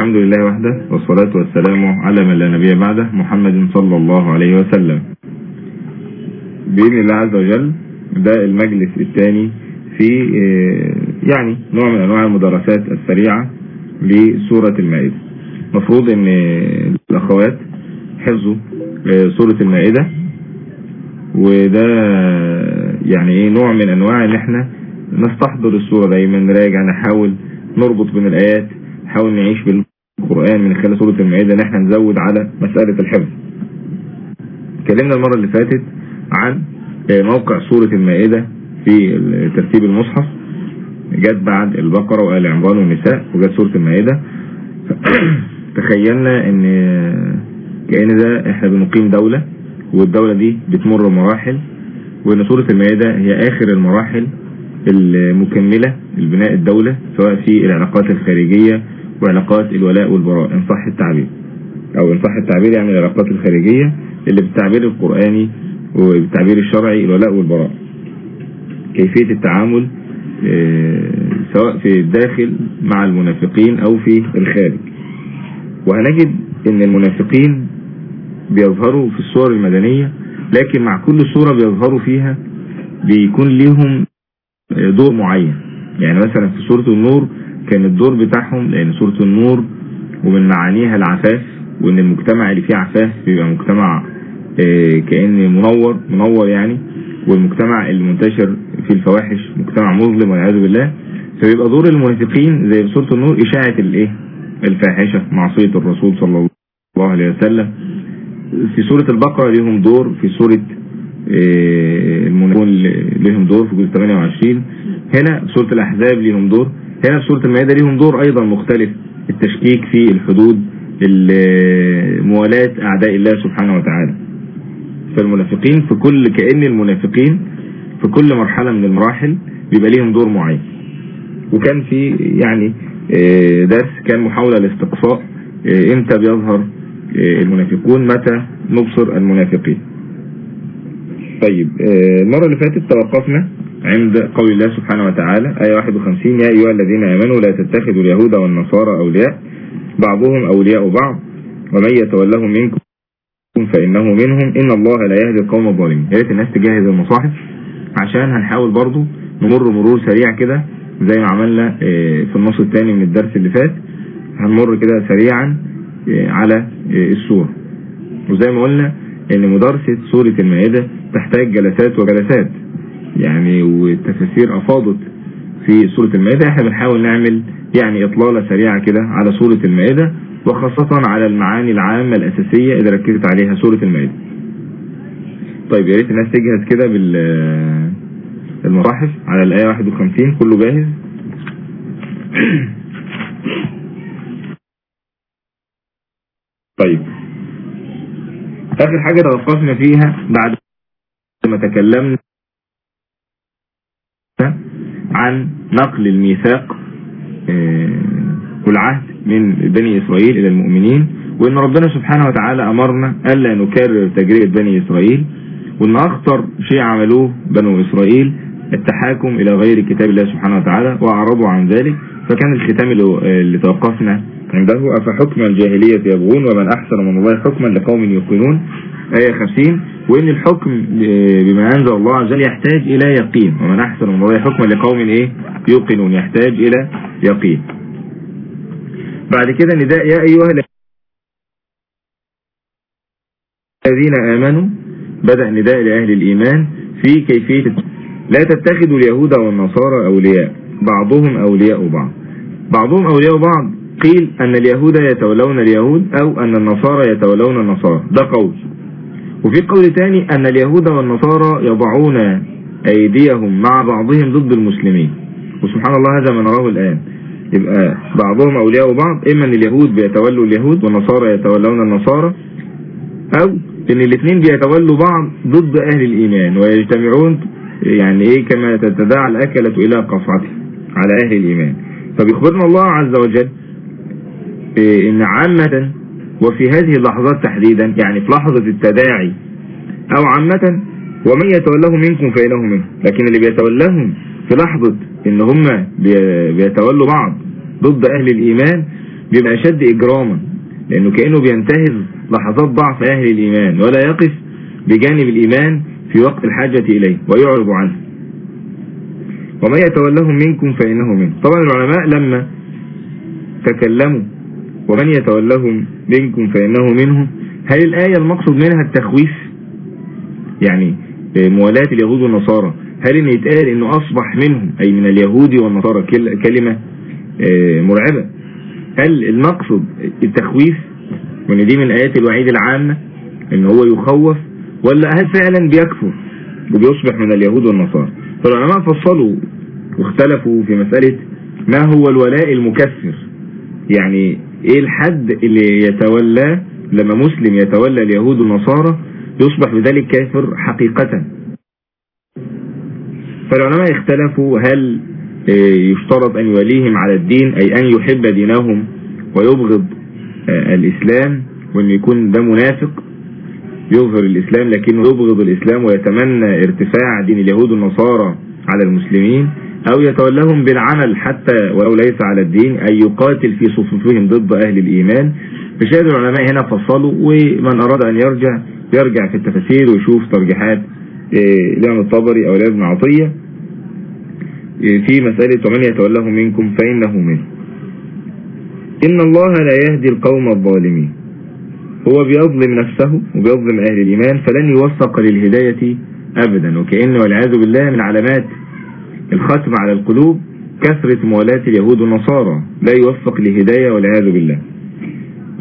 الحمد لله وحده والصلاة والسلام على من لا نبي بعده محمد صلى الله عليه وسلم. بإذن الله عز وجل ده المجلس الثاني في يعني نوع من أنواع المدرسات السريعة لسورة المائدة. مفروض إن الأخوات حفظوا سورة المائدة. وده يعني إيه نوع من أنواع إن إحنا نستحضر السورة دايما نراجع نحاول نربط بين الآيات نحاول نعيش بالقرآن من خلال سورة المائدة ان إحنا نزود على مسألة الحفظ. اتكلمنا المرة اللي فاتت عن موقع سورة المائدة في ترتيب المصحف. جت بعد البقرة وآل عمران والنساء وجت سورة المائدة. تخيلنا إن كأن ده إحنا بنقيم دولة والدولة دي بتمر مراحل وإن سورة المائدة هي آخر المراحل المكملة لبناء الدولة سواء في العلاقات الخارجية وعلاقات الولاء والبراء إن صح التعبير. أو إن صح التعبير يعني العلاقات الخارجية اللي بالتعبير القرآني وبالتعبير الشرعي الولاء والبراء. كيفية التعامل سواء في الداخل مع المنافقين أو في الخارج. وهنجد إن المنافقين بيظهروا في الصور المدنية لكن مع كل صورة بيظهروا فيها بيكون ليهم دور معين. يعني مثلا في سورة النور كان الدور بتاعهم لأن سورة النور ومن معانيها العفاف وإن المجتمع اللي فيه عفاف بيبقى مجتمع كأن منور منور يعني والمجتمع المنتشر في الفواحش مجتمع مظلم والعياذ بالله. فبيبقى دور المنافقين زي سورة النور إشاعة الإيه؟ الفاحشة معصية الرسول صلى الله عليه وسلم. في سورة البقرة ليهم دور في سورة المنافقون ليهم دور في جزء 28 هنا في سورة الأحزاب ليهم دور. هنا في سورة المائدة ليهم دور أيضا مختلف. التشكيك في الحدود موالاة أعداء الله سبحانه وتعالى. فالمنافقين في كل كأن المنافقين في كل مرحلة من المراحل بيبقى ليهم دور معين. وكان في يعني درس كان محاولة لاستقصاء إمتى بيظهر المنافقون متى نبصر المنافقين. طيب المرة اللي فاتت توقفنا عند قول الله سبحانه وتعالى آية 51 يا أيها الذين آمنوا لا تتخذوا اليهود والنصارى أولياء بعضهم أولياء بعض ومن يتولهم منكم فإنه منهم إن الله لا يهدي القوم الظالمين. يا ريت الناس تجهز المصاحف عشان هنحاول برضو نمر مرور سريع كده زي ما عملنا في النص الثاني من الدرس اللي فات هنمر كده سريعا على السورة. وزي ما قلنا إن مدرسة سورة المائدة تحتاج جلسات وجلسات. يعني والتفاسير أفاضت في سورة المائدة. إحنا بنحاول نعمل يعني إطلالة سريعة كده على سورة المائدة وخاصة على المعاني العامة الأساسية اللي ركزت عليها سورة المائدة. طيب يا ريت الناس تجهز كده بالمصاحف على الآية 51 كله جاهز؟ طيب. آخر حاجة توقفنا فيها بعد ما تكلمنا عن نقل الميثاق والعهد من بني إسرائيل إلى المؤمنين وإن ربنا سبحانه وتعالى أمرنا ألا نكرر تجربة بني إسرائيل وإن أخطر شيء عملوه بنو إسرائيل التحاكم إلى غير كتاب الله سبحانه وتعالى وأعرضوا عن ذلك فكان الختام اللي توقفنا عنده أفحكم الجاهلية يبغون ومن أحسن من الله حكما لقوم يوقنون؟ آية 50 وإن الحكم بما أنزل الله عز وجل يحتاج إلى يقين ومن أحسن من الله حكما لقوم إيه؟ يوقنون يحتاج إلى يقين. بعد كده نداء يا أيها الذين آمنوا بدأ نداء لأهل الإيمان في كيفية لا تتخذوا اليهود والنصارى أولياء بعضهم أولياء بعض. بعضهم أولياء بعض. قيل أن اليهود يتولون اليهود أو أن النصارى يتولون النصارى. ده قول. وفي قول تاني أن اليهود والنصارى يضعون أيديهم مع بعضهم ضد المسلمين. وسبحان الله هذا ما نراه الآن. يبقى بعضهم أولياء بعض إما أن اليهود بيتولوا اليهود والنصارى يتولون النصارى أو أن الاثنين بيتولوا بعض ضد أهل الإيمان ويجتمعون يعني إيه كما تتداعى الأكلة إلى قصعته على أهل الإيمان. فبيخبرنا الله عز وجل إن عامة وفي هذه اللحظات تحديدا يعني في لحظة التداعي أو عامة ومن يتولاه منكم فإنه منه. لكن اللي بيتولاهم في لحظة إن هم بيتولوا بعض ضد أهل الإيمان بيبقى أشد إجراما لأنه كأنه بينتهز لحظات ضعف أهل الإيمان ولا يقف بجانب الإيمان في وقت الحاجة إليه ويعرض عنه. ومن يتولهم منكم فإنه منه. طبعا العلماء لما تكلموا ومن يتولهم منكم فإنه منهم. هل الآية المقصود منها التخويف؟ يعني موالاة اليهود والنصارى. هل إن يتقال إنه أصبح منهم أي من اليهود والنصارى كلمة آه، مرعبة؟ هل المقصد التخويف وان دي من الآيات الوعيد العامة إن هو يخوف؟ ولا هل فعلا بيكفر وبيصبح من اليهود والنصارى؟ فالعلماء فصلوا واختلفوا في مسألة ما هو الولاء المكفر. يعني إيه الحد اللي يتولى لما مسلم يتولى اليهود والنصارى يصبح بذلك كافر حقيقة؟ فالعلماء اختلفوا هل آه، يشترط أن يوليهم على الدين أي أن يحب دينهم ويبغض آه، الإسلام وأن يكون ده منافق؟ يظهر الإسلام لكنه يبغض الإسلام ويتمنى ارتفاع دين اليهود والنصارى على المسلمين. أو يتولهم بالعمل حتى ولو ليس على الدين أي يقاتل في صفوفهم ضد أهل الإيمان. فشاهد العلماء هنا فصلوا ومن أراد أن يرجع يرجع في التفاسير ويشوف ترجيحات آه، الإمام الطبري أو الإمام عطية. آه، في مسألة ومن يتولهم منكم فإنه منه. إن الله لا يهدي القوم الظالمين. هو بيظلم نفسه وبيظلم أهل الإيمان فلن يوفق للهداية أبدا. وكأنه والعياذ بالله من علامات الختم على القلوب كثرة موالاة اليهود والنصارى لا يوفق لهداية والعياذ بالله.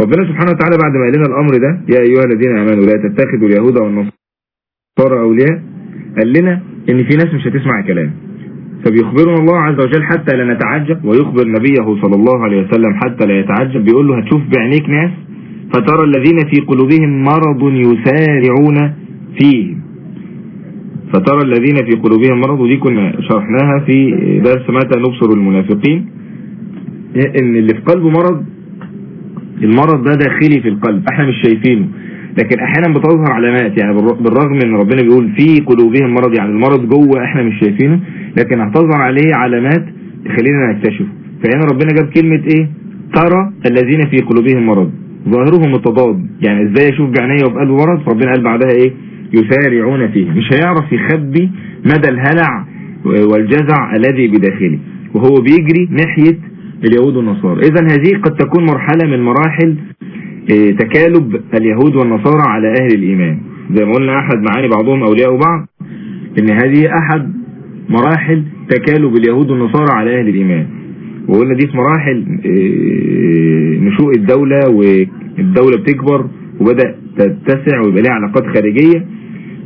ربنا سبحانه وتعالى بعد ما لنا الأمر ده يا أيها الذين آمنوا لا تتخذوا اليهود والنصارى أولياء. قال لنا إن في ناس مش هتسمع كلام فبيخبرنا الله عز وجل حتى لا نتعجب ويخبر نبيه صلى الله عليه وسلم حتى لا يتعجب بيقول له هتشوف بعينيك ناس فترى الذين في قلوبهم مرض يسارعون فيه. فترى الذين في قلوبهم مرض ودي كنا شرحناها في درس متى نبصر المنافقين. إن اللي في قلبه مرض المرض ده داخلي في القلب. إحنا مش شايفينه. لكن أحيانا بتظهر علامات يعني بالرغم إن ربنا بيقول في قلوبهم مرض يعني المرض جوه إحنا مش شايفينه. لكن هتظهر عليه علامات تخلينا نكتشف فهنا ربنا جاب كلمة إيه؟ ترى الذين في قلوبهم مرض. ظاهرهم التضاد يعني إزاي أشوف بعينيا وبقلبه مرض؟ فربنا قال بعدها إيه؟ يسارعون فيه. مش هيعرف يخبي مدى الهلع والجزع الذي بداخله. وهو بيجري ناحية اليهود والنصارى. اذا هذه قد تكون مرحلة من مراحل آه، تكالب اليهود والنصارى على أهل الإيمان. زي ما قلنا أحد معاني بعضهم أولياء بعض إن هذه أحد مراحل تكالب اليهود والنصارى على أهل الإيمان. وقلنا دي في مراحل آه، نشوء الدولة والدولة بتكبر وبدأ تتسع ويبقى لها علاقات خارجية.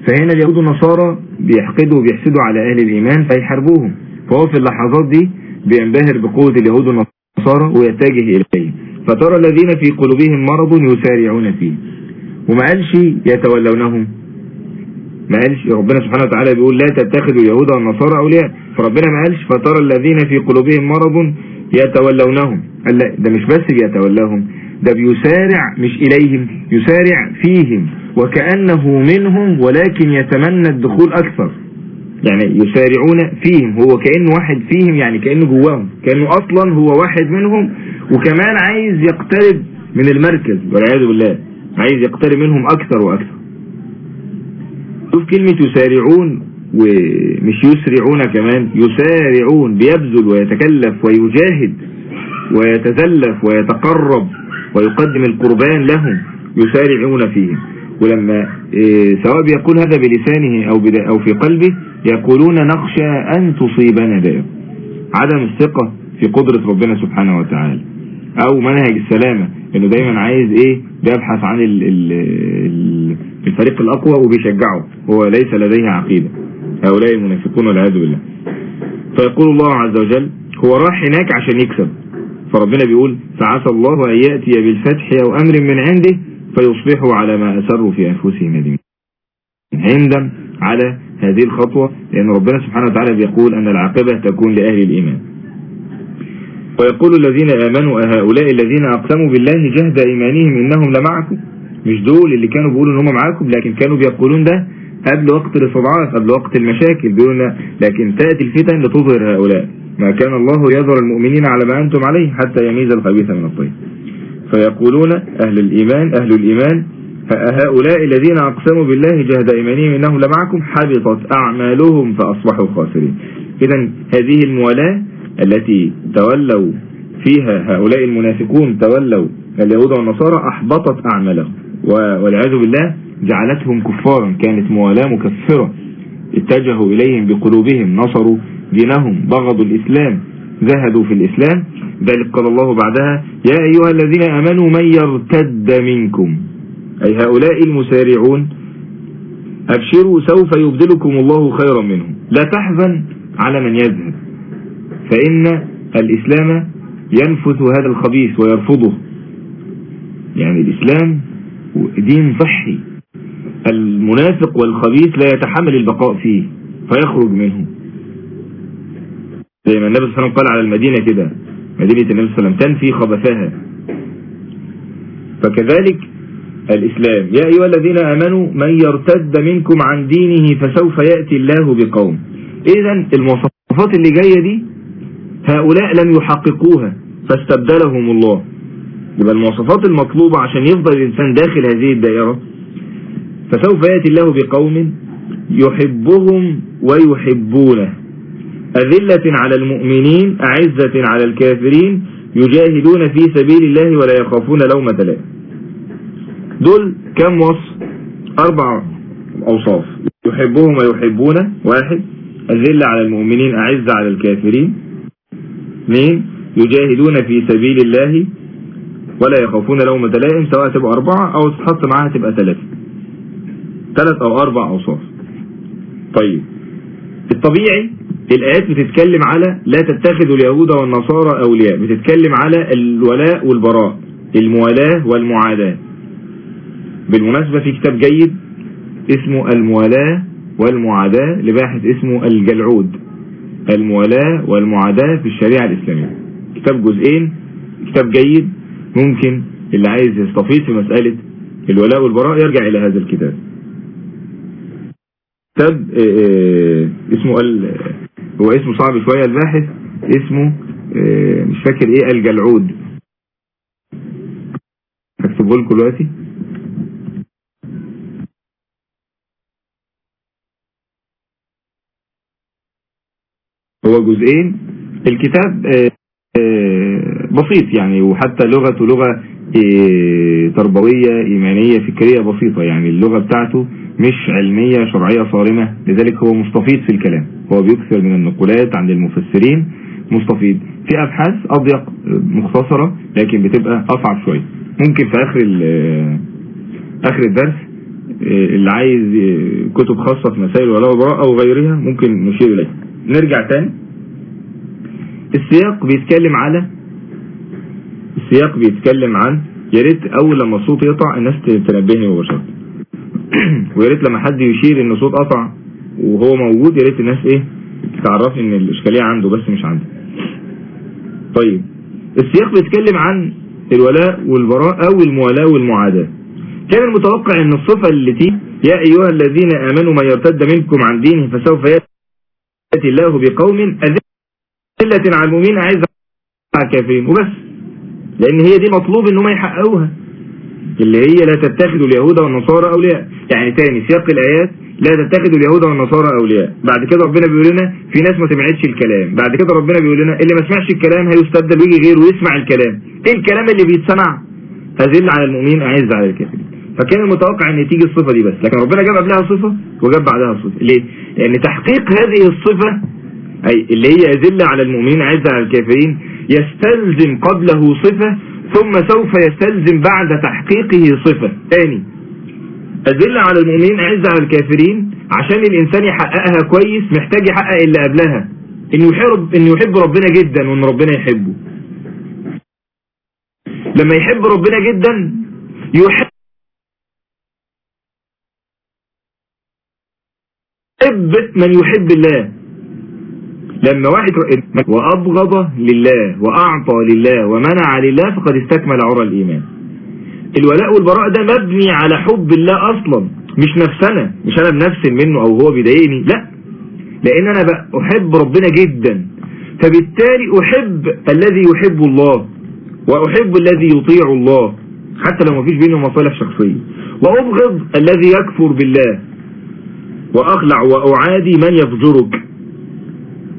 فهنا اليهود والنصارى بيحقدوا وبيحسدوا على أهل الإيمان فيحاربوهم. فهو في اللحظات دي بينبهر بقوة اليهود والنصارى ويتجه إليه. فترى الذين في قلوبهم مرض يسارعون فيه. وما قالش يتولونهم؟ ما قالش ربنا سبحانه وتعالى بيقول لا تتخذوا اليهود والنصارى أولياء. فربنا ما قالش فترى الذين في قلوبهم مرض يتولونهم. قال لا ده مش بس بيتولاهم ده بيسارع مش إليهم يسارع فيهم وكأنه منهم ولكن يتمنى الدخول أكثر. يعني يسارعون فيهم هو كأنه واحد فيهم يعني كأنه جواهم كأنه أصلا هو واحد منهم وكمان عايز يقترب من المركز والعياذ بالله عايز يقترب منهم أكثر وأكثر. شوف كلمة يسارعون ومش يسرعون كمان يسارعون بيبذل ويتكلف ويجاهد ويتزلف ويتقرب. ويقدم القربان لهم يسارعون فيهم. ولما إيه، سواء بيقول هذا بلسانه أو, أو في قلبه يقولون نخشى أن تصيبنا دائم عدم الثقة في قدرة ربنا سبحانه وتعالى. أو منهج السلامة إنه دايما عايز إيه؟ بيبحث عن الفريق الأقوى وبيشجعه. هو ليس لديه عقيدة. هؤلاء المنافقون والعياذ بالله. فيقول الله عز وجل هو راح هناك عشان يكسب. فربنا بيقول فعسى الله أن يأتي بالفتح أو أمر من عنده فيصبحوا على ما أسروا في أنفسهم ندمين عندم على هذه الخطوة لأن ربنا سبحانه وتعالى بيقول أن العاقبة تكون لأهل الإيمان. ويقول الذين آمنوا هؤلاء الذين أقسموا بالله جهد إيمانهم إنهم لمعكم. مش دول اللي كانوا بيقولوا إن هم معاكم لكن كانوا بيقولون ده قبل وقت الاستضعاف قبل وقت المشاكل. بيقولون لكن تأتي الفتن لتظهر هؤلاء. ما كان الله يذر المؤمنين على ما أنتم عليه حتى يميز الخبيث من الطيب. فيقولون أهل الإيمان أهل الإيمان هؤلاء الذين أقسموا بالله جهد إيمانهم إنه لمعكم حبطت أعمالهم فأصبحوا خاسرين. إذا هذه الموالاة التي تولوا فيها هؤلاء المنافقون تولوا اليهود والنصارى أحبطت أعمالهم. والعياذ بالله جعلتهم كفارا كانت موالاة مكفرة. اتجهوا إليهم بقلوبهم نصروا دينهم بغضوا الإسلام زهدوا في الإسلام. ذلك قال الله بعدها يا أيها الذين أمنوا من يرتد منكم؟ أي هؤلاء المسارعون أبشروا سوف يبدلكم الله خيرا منهم. لا تحزن على من يذهب فإن الإسلام ينفث هذا الخبيث ويرفضه. يعني الإسلام دين صحي المنافق والخبيث لا يتحمل البقاء فيه فيخرج منه. زي ما النبي صلى الله عليه وسلم قال على المدينة كده. مدينة النبي صلى الله عليه وسلم تنفي خبثها. فكذلك الإسلام. يا أيها الذين آمنوا من يرتد منكم عن دينه فسوف يأتي الله بقوم. إذا المواصفات اللي جاية دي هؤلاء لم يحققوها فاستبدلهم الله. يبقى المواصفات المطلوبة عشان يفضل الإنسان داخل هذه الدائرة فسوف يأتي الله بقوم يحبهم ويحبونه. أذلة على المؤمنين أعزة على الكافرين يجاهدون في سبيل الله ولا يخافون لومة لائم دول كم وصف؟ أربع أوصاف. يحبهم ويحبونه واحد أذلة على المؤمنين أعزة على الكافرين. اثنين يجاهدون في سبيل الله ولا يخافون لومة لائم سواء تبقى أربعة أو تحط معاها تبقى ثلاثة. ثلاث أو أربع أوصاف. طيب. الطبيعي الآيات بتتكلم على لا تتخذوا اليهود والنصارى أولياء بتتكلم على الولاء والبراء الموالاة والمعاداة. بالمناسبة في كتاب جيد اسمه الموالاة والمعاداة لباحث اسمه الجلعود. الموالاة والمعاداة في الشريعة الإسلامية. كتاب جزئين كتاب جيد ممكن اللي عايز يستفيد في مسألة الولاء والبراء يرجع إلى هذا الكتاب. كتاب آه، آه، اسمه هو اسمه صعب شوية الباحث اسمه آه، مش فاكر إيه الجلعود. هكتبه لكم دلوقتي. هو جزئين. الكتاب بسيط يعني وحتى لغته لغة تربوية إيمانية فكرية بسيطة. يعني اللغة بتاعته مش علمية شرعية صارمة. لذلك هو مستفيض في الكلام. هو بيكثر من النقولات عند المفسرين. مستفيض في أبحاث أضيق مختصرة لكن بتبقى أصعب شوية. ممكن في آخر آخر الدرس اللي عايز كتب خاصة في مسائل ولا وبراء أو غيرها ممكن نشير إليها. نرجع تاني. السياق بيتكلم على السياق بيتكلم عن يا ريت أول لما الصوت يقطع الناس تنبهني مباشره ويا ريت لما حد يشير إن الصوت قطع وهو موجود يا ريت الناس إيه تعرفني إن الإشكالية عنده بس مش عندي. طيب السياق بيتكلم عن الولاء والبراء أو الموالاة والمعاداة. كان المتوقع إن الصفة التي يا أيها الذين آمنوا من يرتد منكم عن دينه فسوف يأتي الله بقوم أذلة على المؤمنين اعز على الكافرين. وبس. لأن هي دي مطلوب ان هم يحققوها. اللي هي لا تتخذوا اليهود والنصارى أولياء. يعني تاني سياق الآيات لا تتخذوا اليهود والنصارى أولياء. بعد كده ربنا بيقول لنا في ناس ما سمعتش الكلام. بعد كده ربنا بيقول لنا اللي ما سمعش الكلام هيستبدل ويجي غيره ويسمع الكلام. إيه الكلام اللي بيتسمع؟ أذل على المؤمنين أعز على الكافرين. فكان المتوقع إن تيجي الصفة دي بس. لكن ربنا جاب قبلها صفة وجاب بعدها صفة. ليه؟ لأن تحقيق هذه الصفة أي اللي هي أذل على المؤمنين أعز على الكافرين يستلزم قبله صفة ثم سوف يستلزم بعد تحقيقه صفة. ثاني أدل على المؤمنين أعز على الكافرين عشان الإنسان يحققها كويس محتاج يحقق اللي قبلها. إنه يحب, إنه يحب ربنا جدا وإن ربنا يحبه. لما يحب ربنا جدا يحب من يحب الله. لما واحد وأبغض لله وأعطى لله ومنع لله فقد استكمل عرى الإيمان. الولاء والبراء ده مبني على حب الله أصلا مش نفسنا مش أنا بنفسي منه أو هو بيضايقني لا. لأن أنا أحب ربنا جدا فبالتالي أحب الذي يحب الله وأحب الذي يطيع الله حتى لو ما فيش بينهم مصالح شخصية. وأبغض الذي يكفر بالله وأخلع وأعادي من يفجرك.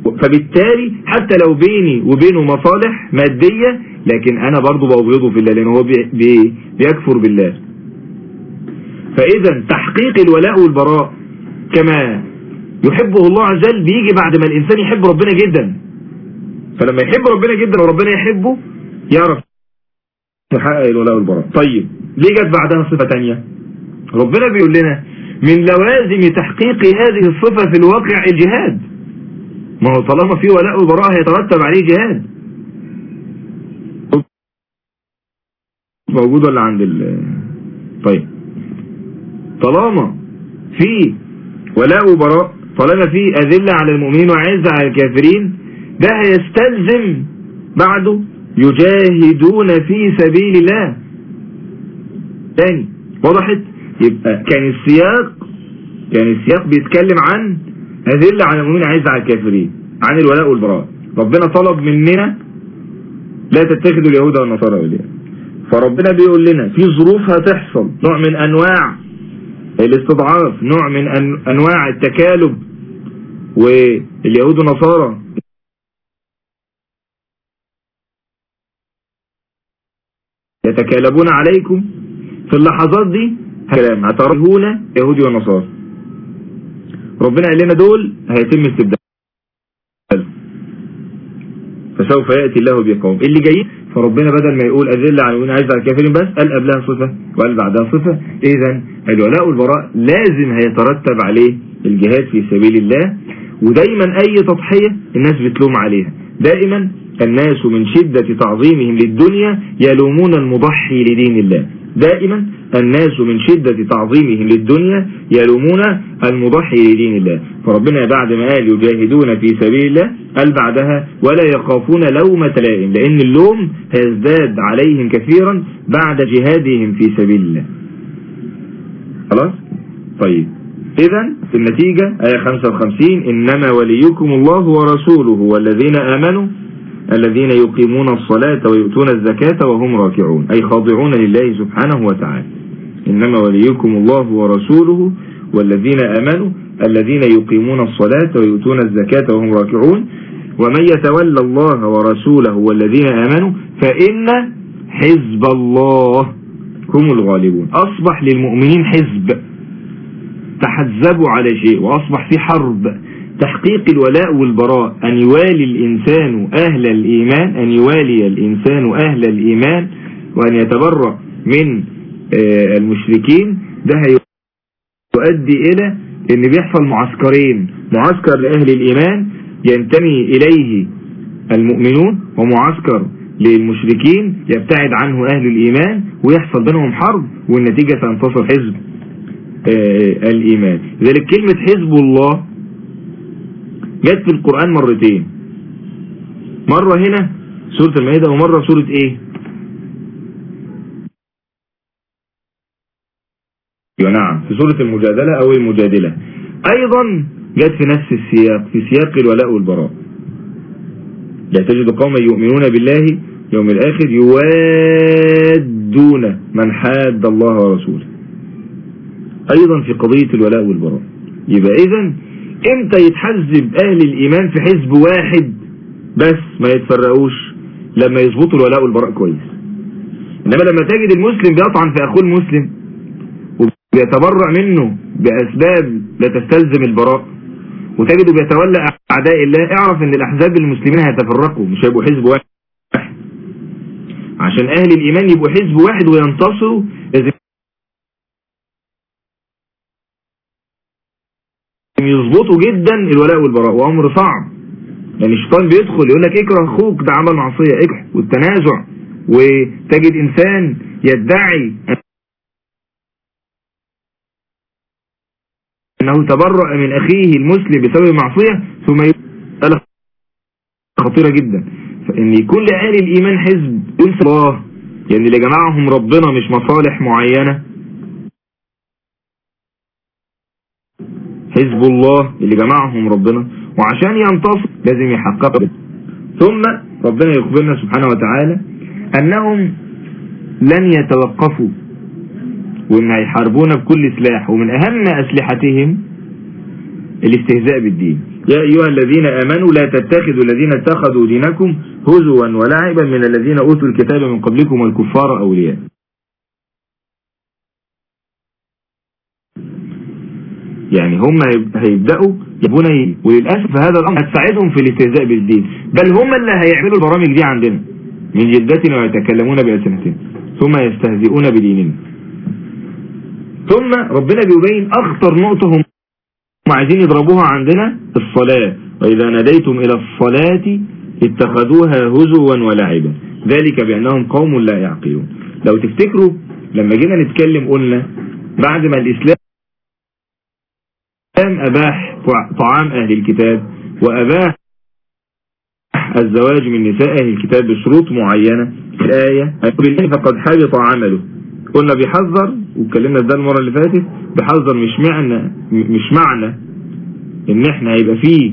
فبالتالي حتى لو بيني وبينه مصالح مادية لكن أنا برضو بأبغضه في الله لأنه هو بي بيكفر بالله. فإذا تحقيق الولاء والبراء كما يحبه الله عز وجل بيجي بعد ما الإنسان يحب ربنا جدا. فلما يحب ربنا جدا وربنا يحبه يعرف يحقق الولاء والبراء. طيب ليه جت بعدها صفة تانية؟ ربنا بيقول لنا من لوازم تحقيق هذه الصفة في الواقع الجهاد. ما هو طالما في ولاء وبراء هيترتب عليه جهاد. موجود ولا عند ال؟ طيب. طالما في ولاء وبراء طالما في أذلة على المؤمنين وعزة على الكافرين ده هيستلزم بعده يجاهدون في سبيل الله. تاني وضحت يبقى كان السياق كان السياق بيتكلم عن أذلة على المؤمنين عزة على الكافرين عن الولاء والبراء. ربنا طلب مننا لا تتخذوا اليهود والنصارى أولياء. فربنا بيقول لنا في ظروف هتحصل نوع من أنواع الاستضعاف نوع من أنواع التكالب. واليهود والنصارى يتكالبون عليكم. في اللحظات دي كلام هترهون يهودي ونصارى ربنا قال لنا دول هيتم استبدال. فسوف يأتي الله بقوم. اللي جايين فربنا بدل ما يقول أذل عن المؤمنين عايز على الكافرين بس قال قبلها صفة وقال بعدها صفة. إذا الولاء والبراء لازم هيترتب عليه الجهاد في سبيل الله. ودايما أي تضحية الناس بتلوم عليها. دائما الناس من شدة تعظيمهم للدنيا يلومون المضحي لدين الله. دائما الناس من شدة تعظيمهم للدنيا يلومون المضحي لدين الله. فربنا بعد ما قال يجاهدون في سبيل الله قال بعدها ولا يخافون لومة لائم لأن اللوم هيزداد عليهم كثيرا بعد جهادهم في سبيل الله. خلاص؟ طيب. إذا في النتيجة آية 55 إنما وليكم الله ورسوله والذين آمنوا الذين يقيمون الصلاة ويؤتون الزكاة وهم راكعون. أي خاضعون لله سبحانه وتعالى. إنما وليكم الله ورسوله والذين آمنوا الذين يقيمون الصلاة ويؤتون الزكاة وهم راكعون. ومن يتولى الله ورسوله والذين آمنوا فإن حزب الله هم الغالبون. أصبح للمؤمنين حزب تحزبوا على شيء وأصبح في حرب. تحقيق الولاء والبراء أن يوالي الإنسان أهل الإيمان أن يوالي الإنسان أهل الإيمان وأن يتبرأ من المشركين ده هيؤدي إلى أن بيحصل معسكرين. معسكر لأهل الإيمان ينتمي إليه المؤمنون ومعسكر للمشركين يبتعد عنه أهل الإيمان ويحصل بينهم حرب والنتيجة سينتصر حزب آه، الإيمان. لذلك كلمة حزب الله جت في القرآن مرتين. مرة هنا سورة المائدة ومرة سورة إيه نعم. في سورة المجادلة أو المجادلة. أيضا جت في نفس السياق في سياق الولاء والبراء. لا تجد قوما يؤمنون بالله يوم الآخر يوادون من حاد الله ورسوله. أيضا في قضية الولاء والبراء. يبقى اذا إمتى يتحزب أهل الإيمان في حزب واحد بس ما يتفرقوش؟ لما يظبطوا الولاء والبراء كويس. إنما لما تجد المسلم بيطعن في أخوه المسلم وبيتبرع منه بأسباب لا تستلزم البراء وتجده بيتولى أعداء الله اعرف إن الأحزاب المسلمين هيتفرقوا مش هيبقوا حزب واحد. عشان أهل الإيمان يبقوا حزب واحد وينتصروا لازم يظبطوا جدا الولاء والبراء وأمر صعب. يعني الشيطان بيدخل يقول لك اكره أخوك ده عمل معصية اكره والتنازع وتجد إنسان يدعي إنه تبرأ من أخيه المسلم بسبب معصيه ثم يقول خطيرة جدا فإن يكون لاهل الإيمان حزب انسى الله يعني اللي جمعهم ربنا مش مصالح معينة. حزب الله اللي جمعهم ربنا وعشان ينتصر لازم يحقق ثم ربنا يخبرنا سبحانه وتعالى أنهم لن يتوقفوا وإن هيحاربون بكل سلاح. ومن أهم أسلحتهم الاستهزاء بالدين. يا أيها الذين آمنوا لا تتخذوا الذين اتخذوا دينكم هزوا ولعبا من الذين أوتوا الكتاب من قبلكم والكفار أولياء. يعني هم هيبدأوا يبون وللأسف هذا الأمر هتساعدهم في الاستهزاء بالدين. بل هم اللي هيعملوا البرامج دي عندنا. من جدتنا ويتكلمون بألسنتهم ثم يستهزئون بديننا. ثم ربنا بيبين أخطر نقطة هم عايزين يضربوها عندنا الصلاة. وإذا ناديتم إلى الصلاة اتخذوها هزوا ولعبا. ذلك بأنهم قوم لا يعقلون. لو تفتكروا لما جينا نتكلم قلنا بعد ما الإسلام أباح طعام أهل الكتاب وأباح الزواج من نساء أهل الكتاب بشروط معينة الآية بالله فقد حبط عمله. قلنا بيحذر واتكلمنا ده المرة اللي فاتت بيحذر مش معنى مش معنى إن إحنا هيبقى فيه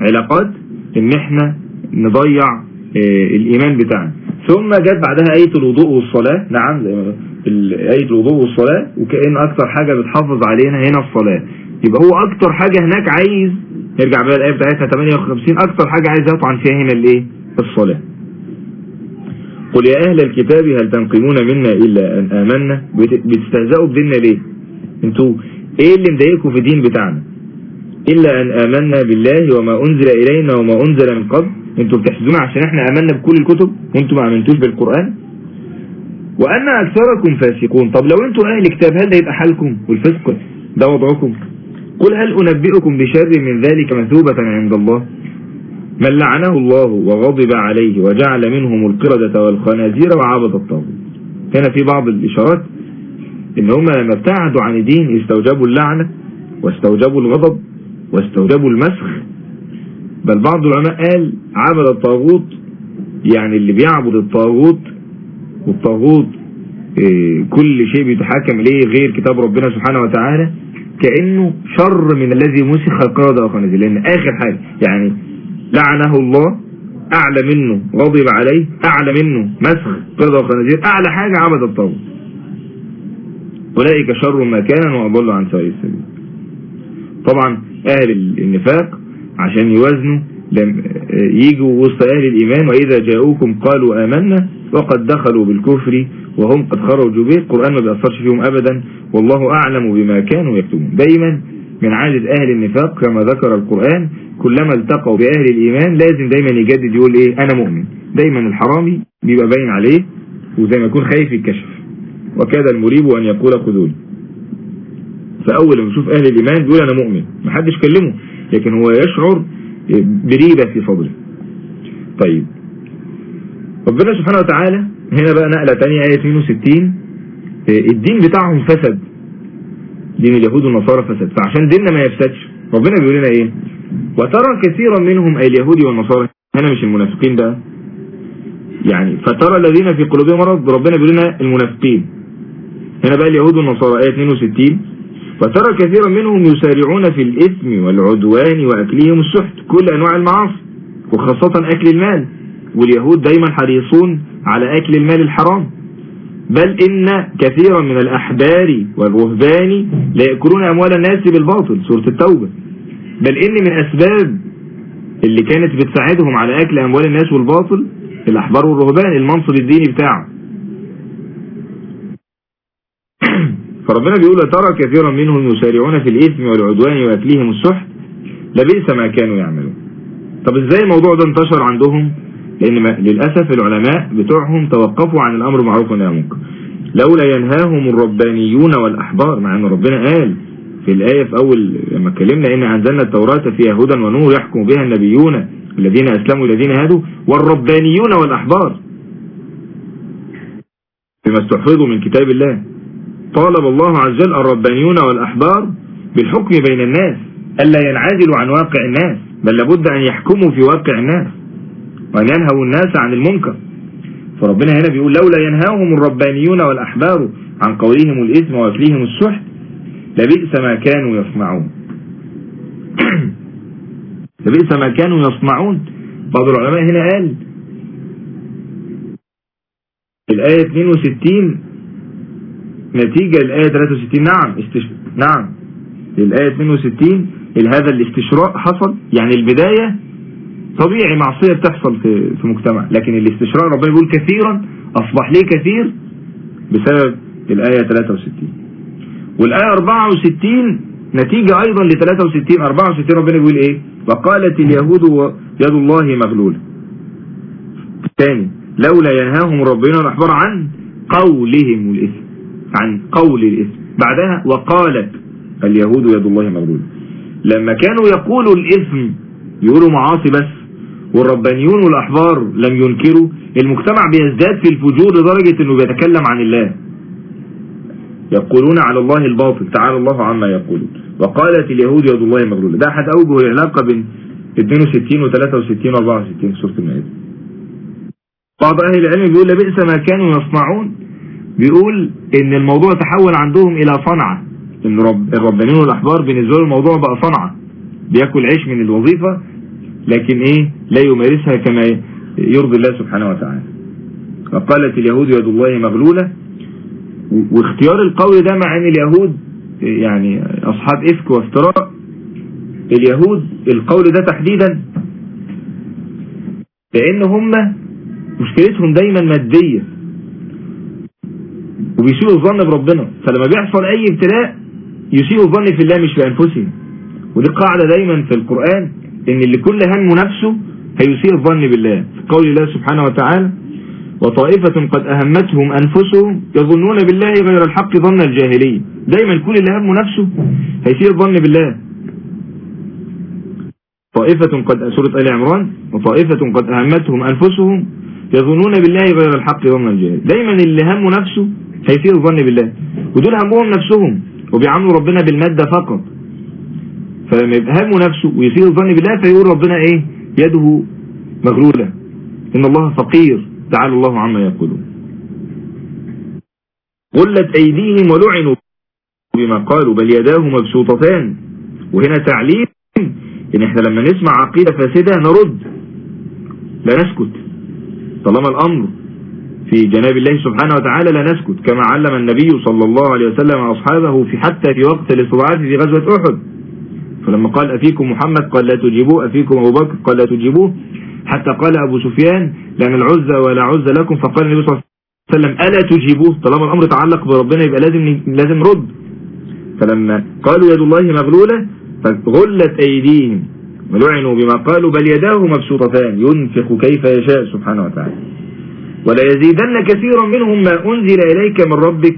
علاقات إن إحنا نضيع آه الإيمان بتاعنا. ثم جت بعدها آية الوضوء والصلاة. نعم آية الوضوء والصلاة وكأن أكتر حاجة بتحافظ علينا هنا الصلاة. يبقى هو أكتر حاجة هناك عايز نرجع بقى الآية بتاعتها 58 أكتر حاجة عايز يطعن فيها هنا الإيه؟ الصلاة. قل يا أهل الكتاب هل تنقمون منا إلا أن آمنا؟ بتستهزئوا بديننا ليه؟ أنتوا إيه اللي مضايقكم في الدين بتاعنا؟ إلا أن آمنا بالله وما أنزل إلينا وما أنزل من قبل. أنتوا بتحسدونا عشان إحنا آمنا بكل الكتب؟ وانتوا ما آمنتوش بالقرآن؟ وأن أكثركم فاسقون. طب لو أنتوا أهل كتاب هل ده يبقى حالكم والفسق ده وضعكم؟ قل هل أنبئكم بشر من ذلك مثوبة عند الله؟ من لعنه الله وغضب عليه وجعل منهم القردة والخنازير وعبد الطاغوت. هنا في بعض الإشارات إن هم لما ابتعدوا عن الدين استوجبوا اللعنة واستوجبوا الغضب واستوجبوا المسخ. بل بعض العلماء قال عبد الطاغوت يعني اللي بيعبد الطاغوت والطاغوت إيه كل شيء بيتحكم إليه غير كتاب ربنا سبحانه وتعالى كأنه شر من الذي مسخ القردة والخنازير. لأن آخر حاجة يعني لعنه الله أعلى منه غضب عليه أعلى منه مسخ قردة وخنازير أعلى حاجة عبد الطاغوت. أولئك شر مكانا وأضل عن سواء السبيل. طبعا أهل النفاق عشان يوازنوا لم يجوا وسط أهل الإيمان وإذا جاءوكم قالوا آمنا وقد دخلوا بالكفر وهم قد خرجوا به القرآن ما بيأثرش فيهم أبدا والله أعلم بما كانوا يكتبون دايما من عادة أهل النفاق كما ذكر القرآن كلما التقوا بأهل الإيمان لازم دايما يجدد يقول إيه؟ أنا مؤمن. دايما الحرامي بيبقى باين عليه وزي ما يكون خايف يتكشف. وكاد المريب أن يقول خذوني. فأول ما يشوف أهل الإيمان بيقول أنا مؤمن. محدش كلمه لكن هو يشعر بريبة في صدره. طيب. ربنا سبحانه وتعالى هنا بقى نقلة تانية آية 62 الدين بتاعهم فسد. دين اليهود والنصارى فسد فعشان ديننا ما يفسدش ربنا بيقول لنا إيه؟ وترى كثيرا منهم أي اليهود والنصارى. هنا مش المنافقين بقى يعني فترى الذين في قلوبهم مرض ربنا بيقول لنا المنافقين. هنا بقى اليهود والنصارى آية 62 وترى كثيرا منهم يسارعون في الإثم والعدوان وأكلهم السحت كل أنواع المعاصي وخاصة أكل المال. واليهود دايما حريصون على أكل المال الحرام. بل إن كثيرا من الأحبار والرهبان لا يأكلون أموال الناس بالباطل سورة التوبة. بل إن من أسباب اللي كانت بتساعدهم على أكل أموال الناس والباطل الأحبار والرهبان المنصب الديني بتاعه فربنا بيقول ترى كثيرا منهم يسارعون في الإثم والعدوان وأكلهم السحت لبئس ما كانوا يعملون. طب إزاي الموضوع ده انتشر عندهم؟ لأن للأسف العلماء بتوعهم توقفوا عن الأمر معروف والنهي عن المنكر لولا ينهاهم الربانيون والأحبار مع أن ربنا قال في الآية في أول لما اتكلمنا إن أنزلنا التوراة فيها هدى ونور يحكم بها النبيون الذين أسلموا الذين هادوا والربانيون والأحبار. بما استحفظوا من كتاب الله. طالب الله عز وجل الربانيون والأحبار بالحكم بين الناس ألا ينعزلوا عن واقع الناس بل لابد أن يحكموا في واقع الناس. وأن ينهوا الناس عن المنكر. فربنا هنا بيقول لولا ينهاهم الربانيون والأحبار عن قولهم الإثم وأكلهم السحت لبئس ما كانوا يصنعون. لبئس ما كانوا يصنعون. بعض العلماء هنا قال الآية 62 نتيجة الآية 63 نعم استش... نعم. الآية 62 هذا الاستشراء حصل يعني البداية طبيعي معصية بتحصل في في مجتمع. لكن الاستشراء ربنا بيقول كثيرا أصبح ليه كثير؟ بسبب الآية 63 والآية 64 نتيجة أيضا ل 63 64 ربنا بيقول إيه؟ وقالت اليهود يد الله مغلولة. ثاني لولا ينهاهم ربنا الأحبار عن قولهم الإثم. عن قول الإثم. بعدها وقالت اليهود يد الله مغلولة. لما كانوا يقولوا الإثم يقولوا معاصي بس. والربانيون والأحبار لم ينكروا المجتمع بيزداد في الفجور لدرجة إنه بيتكلم عن الله. يقولون على الله الباطل تعالى الله عما يقولون. وقالت اليهود يد الله مغلولة. ده أحد أوجه العلاقة بين 62 و 63 و 64 سورة المائدة بعض أهل العلم بيقول لبئس ما كانوا يصنعون. بيقول إن الموضوع تحول عندهم إلى صنعة. إن رب الربانيين والأحبار بالنسبة له الموضوع بقى صنعة. بياكل عيش من الوظيفة لكن إيه؟ لا يمارسها كما يرضي الله سبحانه وتعالى. وقالت اليهود يد الله مغلولة. واختيار القول ده مع أن اليهود يعني أصحاب إفك وافتراء. اليهود القول ده تحديدا. لأن هم مشكلتهم دايما مادية. وبيسيئوا الظن بربنا. فلما بيحصل أي ابتلاء يسيئوا الظن في الله مش في انفسهم ودي قاعدة دايما في القرآن. إن اللي كل همه نفسه هيسيء الظن بالله. في قول الله سبحانه وتعالى وطائفة قد أهمتهم أنفسهم يظنون بالله غير الحق ظن الجاهلية دايما كل اللي همه نفسه هيسيء الظن بالله. طائفة قد سورة آل عمران وطائفة قد أهمتهم أنفسهم يظنون بالله غير الحق ظن الجاهلية دايما اللي همه نفسه هيسيء الظن بالله. ودول همهم نفسهم وبيعاملوا ربنا بالمادة فقط. فلما يبقى همه نفسه ويسيء الظن بالله فيقول ربنا إيه؟ يده مغلولة. إن الله فقير تعالى الله عما يقولون. غلت أيديهم ولعنوا بما قالوا بل يداه مبسوطتان. وهنا تعليم إن إحنا لما نسمع عقيدة فاسدة نرد. لا نسكت. طالما الأمر في جناب الله سبحانه وتعالى لا نسكت كما علم النبي صلى الله عليه وسلم أصحابه في حتى في وقت الاستضعاف في غزوة أحد. فلما قال أفيكم محمد قال لا تجيبوه أفيكم أبو بكر قال لا تجيبوه. حتى قال أبو سفيان لأن العزة ولا عزة لكم. فقال النبي صلى الله عليه وسلم ألا تجيبوه؟ طالما الأمر تعلق بربنا يبقى لازم لازم رد. فلما قالوا يد الله مغلولة فغلت أيديهم. ولعنوا بما قالوا بل يداه مبسوطتان. ينفق كيف يشاء سبحانه وتعالى. ولا يزيدن كثيرا منهم ما أنزل إليك من ربك.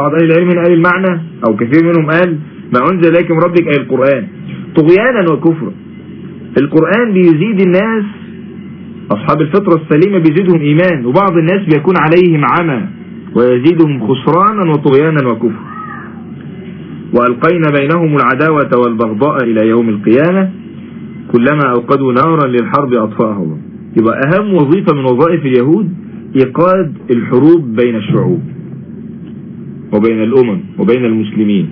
بعض أهل العلم قال المعنى أو كثير منهم قال ما أنزل إليك من ربك أي القرآن. طغيانا وكفرا. القرآن بيزيد الناس أصحاب الفطرة السليمة بيزيدهم إيمان وبعض الناس بيكون عليهم عمى ويزيدهم خسرانا وطغيانا وكفرا. وألقينا بينهم العداوة والبغضاء إلى يوم القيامة كلما أوقدوا نارا للحرب أطفأها الله يبقى أهم وظيفة من وظائف اليهود إيقاد الحروب بين الشعوب وبين الأمم وبين المسلمين.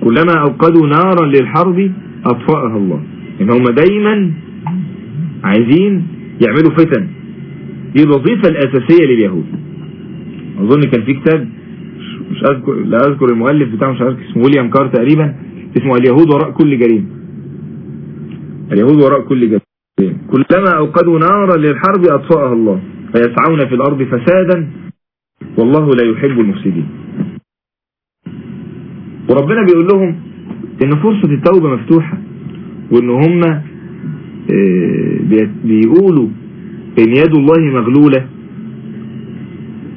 كلما أوقدوا نارا للحرب أطفأها الله. إن هم دايما عايزين يعملوا فتن. دي الوظيفة الأساسية لليهود. أظن كان في كتاب مش أذكر لا أذكر المؤلف بتاعه مش عارف اسمه ويليام كار تقريبا اسمه اليهود وراء كل جريمة. اليهود وراء كل جريمة. كلما أوقدوا نارا للحرب أطفأها الله. فيسعون في الأرض فسادا والله لا يحب المفسدين. وربنا بيقول لهم إن فرصة التوبة مفتوحة وإن هم آه، بيقولوا إن يد الله مغلولة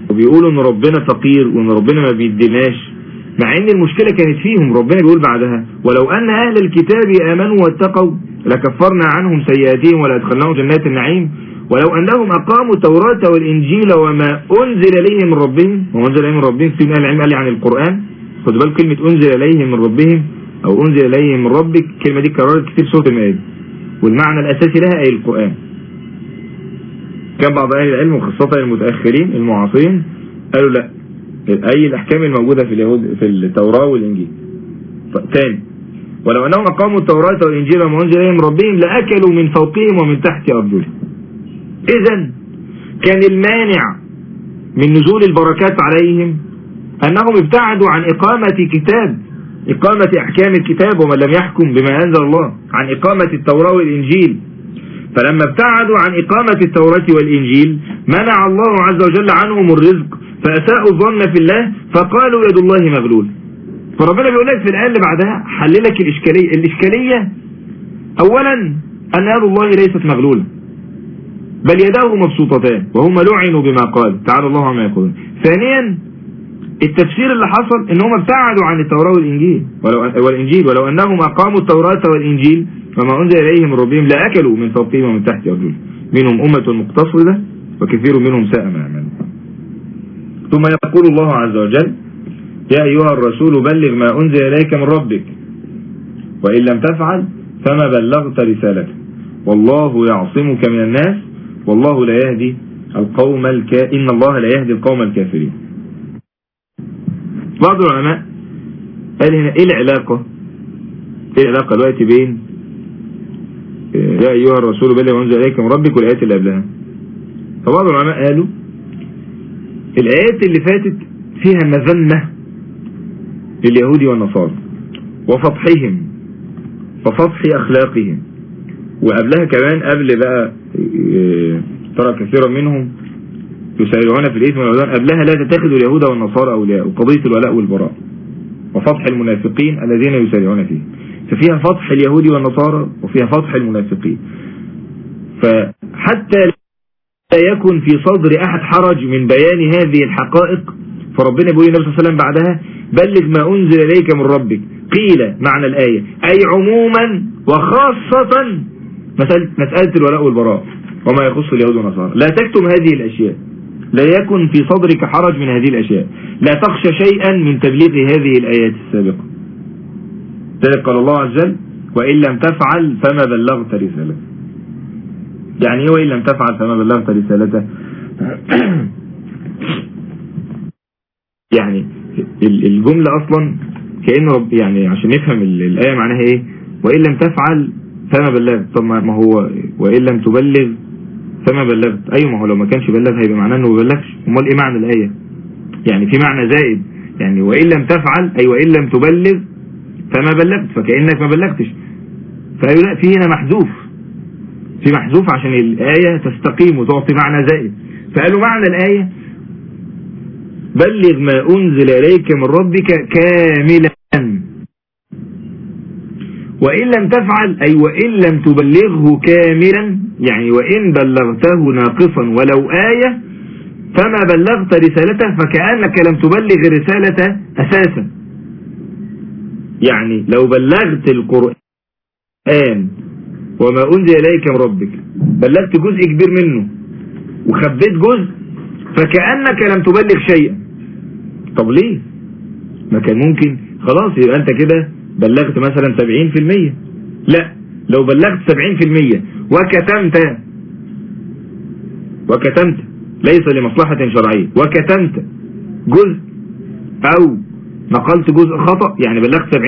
وبيقولوا إن ربنا فقير وإن ربنا ما بيديناش مع إن المشكلة كانت فيهم ربنا بيقول بعدها ولو أن أهل الكتاب آمنوا واتقوا لكفرنا عنهم سيئاتهم ولادخلناهم جنات النعيم ولو أنهم أقاموا التوراة والإنجيل وما أنزل إليهم من ربهم وأنزل إليهم من ربهم في العلم قال عن القرآن خد بالك كلمة أنزل إليهم من ربهم أو أنزل إليهم من ربك الكلمة دي كررت كتير سورة المائدة. والمعنى الأساسي لها أي القرآن. كان بعض أهل العلم وخاصة المتأخرين المعاصرين قالوا لا أي الأحكام الموجودة في اليهود في التوراة والإنجيل. ثاني ولو أنهم أقاموا التوراة والإنجيل وما أنزل إليهم ربهم لأكلوا من فوقهم ومن تحت أرجلهم. إذا كان المانع من نزول البركات عليهم أنهم ابتعدوا عن إقامة كتاب إقامة أحكام الكتاب ومن لم يحكم بما أنزل الله عن إقامة التوراة والإنجيل. فلما ابتعدوا عن إقامة التوراة والإنجيل منع الله عز وجل عنهم الرزق فأساءوا الظن في الله فقالوا يد الله مغلول. فربنا بيقول لك في الآية اللي بعدها حل لك الإشكالية. الإشكالية أولا أن يد الله ليست مغلولة. بل يداه مبسوطتان وهم لعنوا بما قال. تعالى الله عما يقولون. ثانيا التفسير اللي حصل إن هم ابتعدوا عن التوراة والإنجيل. ولو والإنجيل ولو أنهم أقاموا التوراة والإنجيل فما أنزل إليهم من ربهم لأكلوا من فوقهم ومن تحت أرجلهم منهم أمة مقتصدة وكثير منهم ساء ما يعملون ثم يقول الله عز وجل يا أيها الرسول بلغ ما أنزل إليك من ربك وإن لم تفعل فما بلغت رسالته. والله يعصمك من الناس والله لا يهدي القوم الكا إن الله لا يهدي القوم الكافرين. بعض العلماء قال هنا إيه العلاقة؟ إيه العلاقة؟ دلوقتي بين؟ يا أيها الرسول بلغ أنزل إليك من ربك والآيات اللي قبلها. فبعض العلماء قالوا الآيات اللي فاتت فيها مذمة لليهود والنصارى وفضحهم وفضح أخلاقهم وقبلها كمان قبل بقى آه، ترى كثيرا منهم يسارعون في الإثم والعدوان قبلها لا تتخذوا اليهود والنصارى أولياء وقضية الولاء والبراء وفضح المنافقين الذين يسارعون فيه ففيها فضح اليهود والنصارى وفيها فضح المنافقين. فحتى لا يكن في صدر أحد حرج من بيان هذه الحقائق فربنا يقول النبي صلى الله عليه وسلم بعدها بلغ ما أنزل إليك من ربك. قيل معنى الآية أي عموما وخاصة مسألة الولاء والبراء وما يخص اليهود والنصارى. لا تكتم هذه الأشياء. لا يكن في صدرك حرج من هذه الأشياء. لا تخشى شيئا من تبليغ هذه الآيات السابقة. ذلك قال الله عز وجل وإن لم تفعل فما بلغت رسالته. يعني إيه وإن لم تفعل فما بلغت رسالته؟ يعني الجملة أصلا كأن رب يعني عشان نفهم الآية معناها إيه؟ وإن لم تفعل فما بلغت طب ما هو وإن لم تبلغ فما بلغت أيوه ما هو لو ما كانش بلغ هيبقى معناه إنه ما بلغش. أمال إيه معنى الآية؟ يعني في معنى زائد يعني وإن لم تفعل أي وإن لم تبلغ فما بلغت فكأنك ما بلغتش. فقالوا لا في هنا محذوف. في محذوف عشان الآية تستقيم وتعطي معنى زائد. فقالوا معنى الآية؟ بلغ ما أنزل إليك من ربك كاملا. وإن لم تفعل أي وإن لم تبلغه كاملا يعني وإن بلغته ناقصا ولو آية فما بلغت رسالته فكأنك لم تبلغ الرسالة أساسا. يعني لو بلغت القرآن وما أنزل إليك من ربك بلغت جزء كبير منه وخبيت جزء فكأنك لم تبلغ شيئا. طب ليه؟ ما كان ممكن. خلاص يبقى أنت كده بلغت مثلا 70% لا. لو بلغت 70% وكتمت وكتمت ليس لمصلحة شرعية وكتمت جزء أو نقلت جزء خطأ يعني بلغت 70%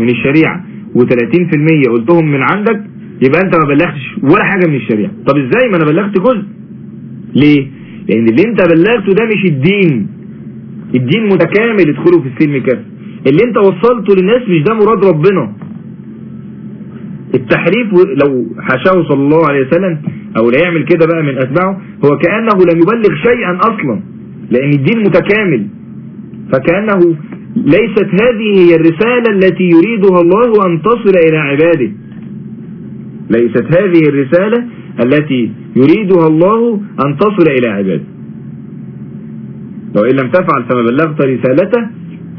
من الشريعة و30% قلتهم من عندك يبقى أنت ما بلغتش ولا حاجة من الشريعة. طب إزاي ما أنا بلغت جزء؟ ليه؟ لأن اللي أنت بلغته ده مش الدين. الدين متكامل ادخلوا في السلم كافر اللي أنت وصلته للناس مش ده مراد ربنا. التحريف لو حاشاه صلى الله عليه وسلم أو لا يعمل كده بقى من أتباعه هو كأنه لم يبلغ شيئا أصلا لأن الدين متكامل. فكأنه ليست هذه هي الرسالة التي يريدها الله أن تصل إلى عباده. ليست هذه الرسالة التي يريدها الله أن تصل إلى عباده. لو ان لم تفعل فما بلغت رسالته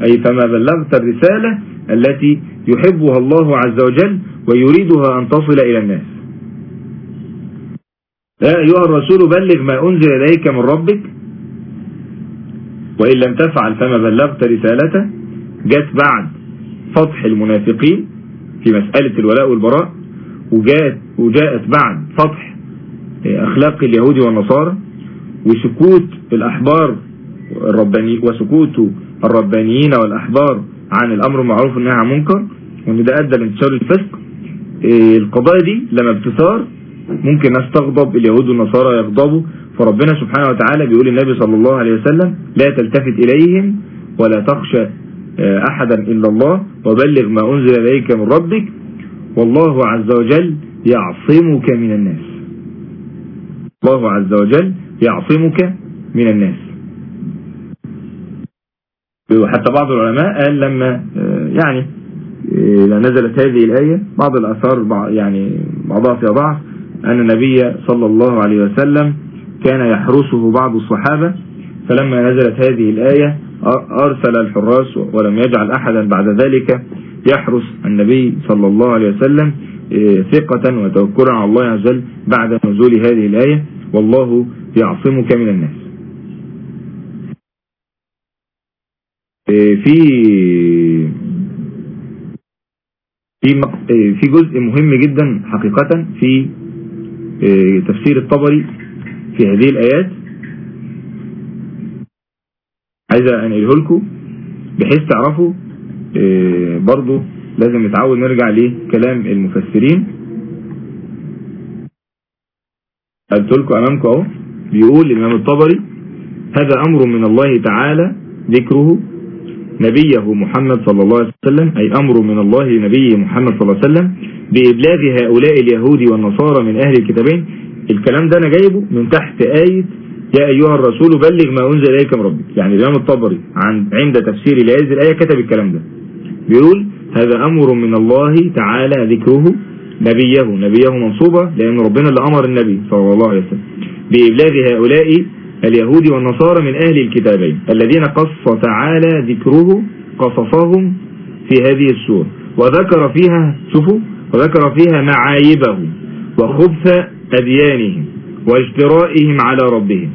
أي فما بلغت الرسالة التي يحبها الله عز وجل ويريدها أن تصل إلى الناس. يا أيها الرسول بلغ ما أنزل إليك من ربك وإن لم تفعل فما بلغت رسالته جت بعد فتح المنافقين في مسألة الولاء والبراء وجاءت, وجاءت بعد فتح أخلاق اليهود والنصارى وسكوت الأحبار الرباني وسكوت الربانيين والأحبار عن الأمر المعروف والنهي عن منكر وأن ده أدى لانتشار الفسق القضايا دي لما بتثار ممكن ناس تغضب اليهود والنصارى يغضبوا. فربنا سبحانه وتعالى بيقول النبي صلى الله عليه وسلم لا تلتفت إليهم ولا تخشى آه، أحدا إلا الله وبلغ ما أنزل إليك من ربك والله عز وجل يعصمك من الناس. الله عز وجل يعصمك من الناس. وحتى بعض العلماء قال لما آه، يعني آه، نزلت هذه الآية بعض الأثار يعني بعضها في بعض أن النبي صلى الله عليه وسلم كان يحرسه بعض الصحابة فلما نزلت هذه الآية أرسل الحراس ولم يجعل أحدا بعد ذلك يحرس النبي صلى الله عليه وسلم آه، ثقة وتوكلا على الله عز وجل بعد نزول هذه الآية والله يعصمك من الناس. في في في جزء مهم جدا حقيقة في آه، تفسير الطبري في هذه الآيات. عايز أنقله لكم بحيث تعرفوا آه، برضو لازم نتعود نرجع لكلام المفسرين. قلت لكم أمامكم أهو بيقول الإمام الطبري هذا أمر من الله تعالى ذكره نبيه محمد صلى الله عليه وسلم أي أمر من الله لنبيه محمد صلى الله عليه وسلم بإبلاغ هؤلاء اليهود والنصارى من أهل الكتابين. الكلام ده أنا جايبه من تحت آية يا أيها الرسول بلغ ما أنزل إليك من ربك. يعني الإمام الطبري عند تفسير لهذه الآية كتب الكلام ده. بيقول هذا أمر من الله تعالى ذكره نبيه. نبيه منصوبة لأن ربنا اللي أمر النبي صلى الله عليه وسلم. بإبلاغ هؤلاء اليهود والنصارى من أهل الكتابين الذين قص تعالى ذكره قصصهم في هذه السورة وذكر فيها شوفوا وذكر فيها معايبهم وخبث أديانهم واجترائهم على ربهم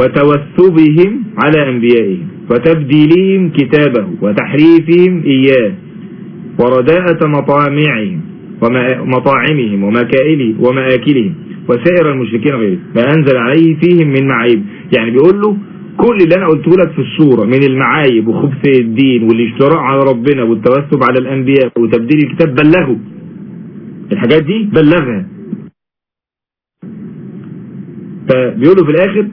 وتوثبهم على أنبيائهم وتبديلهم كتابه وتحريفهم إياه ورداءة مطامعهم ومطاعمهم ومآكلهم وسائر المشركين غيره ما أنزل عليه فيهم من معايب يعني بيقول له كل اللي أنا قلته لك في الصورة من المعايب وخبث الدين والاشتراء على ربنا والتوسب على الأنبياء وتبديل الكتاب بلغه. الحاجات دي بلغها. فبيقولوا في الآخر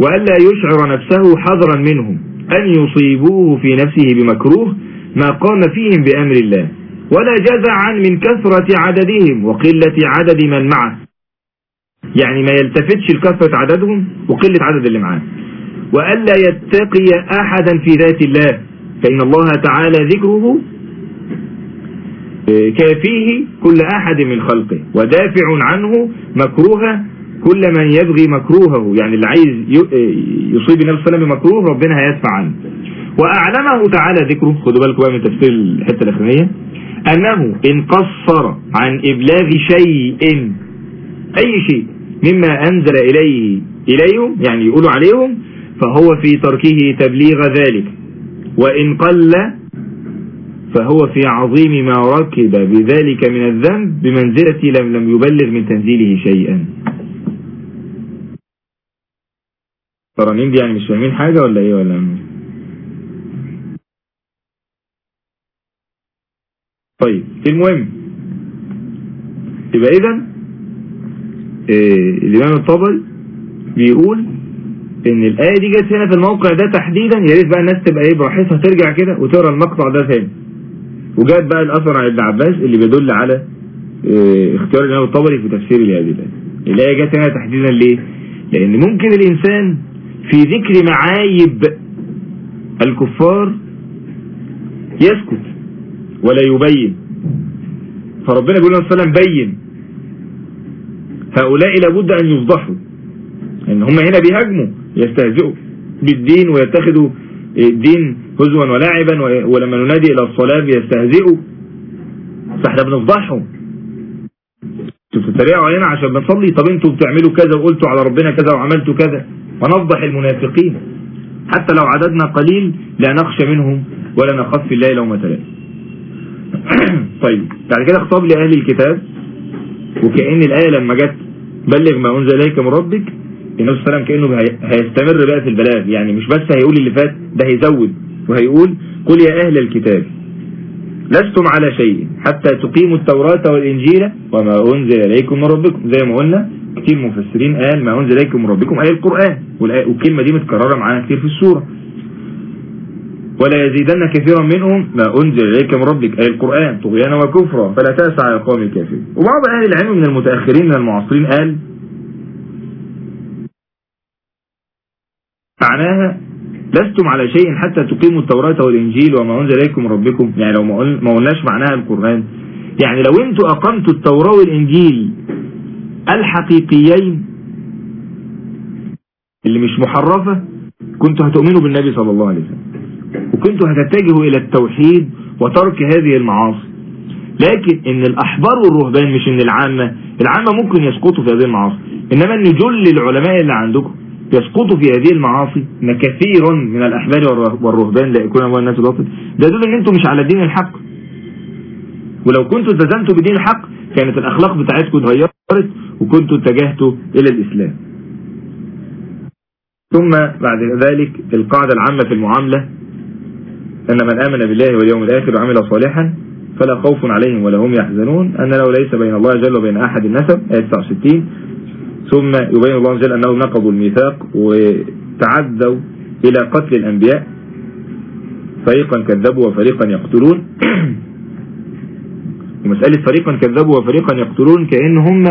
وألا يشعر نفسه حذرا منهم أن يصيبوه في نفسه بمكروه ما قام فيهم بأمر الله. ولا جزعا من كثرة عددهم وقلة عدد من معه. يعني ما يلتفتش لكثرة عددهم وقلة عدد اللي معاه. وألا يتقي أحدا في ذات الله فإن الله تعالى ذكره كافيه كل أحد من خلقه ودافع عنه مكروه كل من يبغي مكروهه. يعني اللي عايز يصيب النبي صلى الله عليه وسلم بمكروه ربنا هيدفع عنه. وأعلمه تعالى ذكره خدوا بالكم بقى من تفسير الحتة الأخرانية. أنه إن قصر عن إبلاغ شيء أي شيء مما أنزل إليه إليهم يعني يقولوا عليهم فهو في تركه تبليغ ذلك. وإن قل فهو في عظيم ما ركب بذلك من الذنب بمنزلة لم لم يبلغ من تنزيله شيئا. ترانين دي يعني مش فاهمين حاجة ولا إيه ولا طيب المهم يبقى اذا إيه الامام الطبري بيقول إن الآية دي جت هنا في الموقع ده تحديدا يا ريت بقى الناس تبقى إيه براحتها ترجع كده وتقرأ المقطع ده ثاني وجات بقى الأثر عن ابن عباس اللي بيدل على إيه اختيار الإمام الطبري في تفسير هذه الايه الآية جت هنا تحديدا ليه؟ لأن ممكن الإنسان في ذكر معايب الكفار يسكت ولا يبين. فربنا بيقول صلى الله عليه وسلم بين. هؤلاء لابد أن يفضحوا ان هم هنا بيهاجموا يستهزئوا بالدين ويتخذوا الدين هزوا ولعبا ولما ننادي إلى الصلاة بيستهزئوا. فإحنا بنفضحهم. أنتوا بتتريقوا علينا عشان بنصلي طب أنتوا بتعملوا كذا وقلتوا على ربنا كذا وعملتوا كذا. ونفضح المنافقين. حتى لو عددنا قليل لا نخشى منهم ولا نخاف في الله لومة لائم طيب بعد كده خطاب لأهل الكتاب. وكأن الآية لما جت بلغ ما أنزل إليك من ربك النبي صلى الله عليه وسلم كأنه هيستمر بقى في البلاغ. يعني مش بس هيقول اللي فات ده هيزود وهيقول قل يا أهل الكتاب لستم على شيء حتى تقيموا التوراة والإنجيل وما أنزل إليكم من ربكم. زي ما قلنا كتير مفسرين قال ما أنزل إليكم من ربكم أي القرآن. والكلمة دي متكررة معانا كتير في السورة. ولا يزيدن كثيرا منهم ما أنزل إليك من ربك أي القرآن طغيانا وكفرا فلا تأسى على قوم الكافرين. وبعض أهل العلم من المتأخرين من المعاصرين قال معناها لستم على شيء حتى تقيموا التوراة والإنجيل وما أنزل إليكم ربكم. يعني لو ما قلناش معناها القرآن. يعني لو أنتوا أقمتوا التوراة والإنجيل الحقيقيين اللي مش محرفة كنتوا هتؤمنوا بالنبي صلى الله عليه وسلم. وكنتوا هتتجهوا إلى التوحيد وترك هذه المعاصي. لكن إن الأحبار والرهبان مش إن العامة العامة ممكن يسقطوا في هذه المعاصي. إنما إن جل العلماء اللي عندكم يسقطوا في هذه المعاصي إن كثير من الأحبار والرهبان لا يكون أموال الناس باطل ده يدل إن أنتم مش على دين الحق. ولو كنتوا التزمتوا بدين الحق كانت الأخلاق بتاعتكم اتغيرت وكنتوا اتجهتوا إلى الإسلام. ثم بعد ذلك القاعدة العامة في المعاملة. أن من آمن بالله واليوم الآخر وعمل صالحا فلا خوف عليهم ولا هم يحزنون. أن لو ليس بين الله جل وبين أحد النسب آية 69 ثم يبين الله جل أنهم نقضوا الميثاق وتعدوا إلى قتل الأنبياء فريقا كذبوا وفريقا يقتلون. ومسألة فريقا كذبوا وفريقا يقتلون كأن هم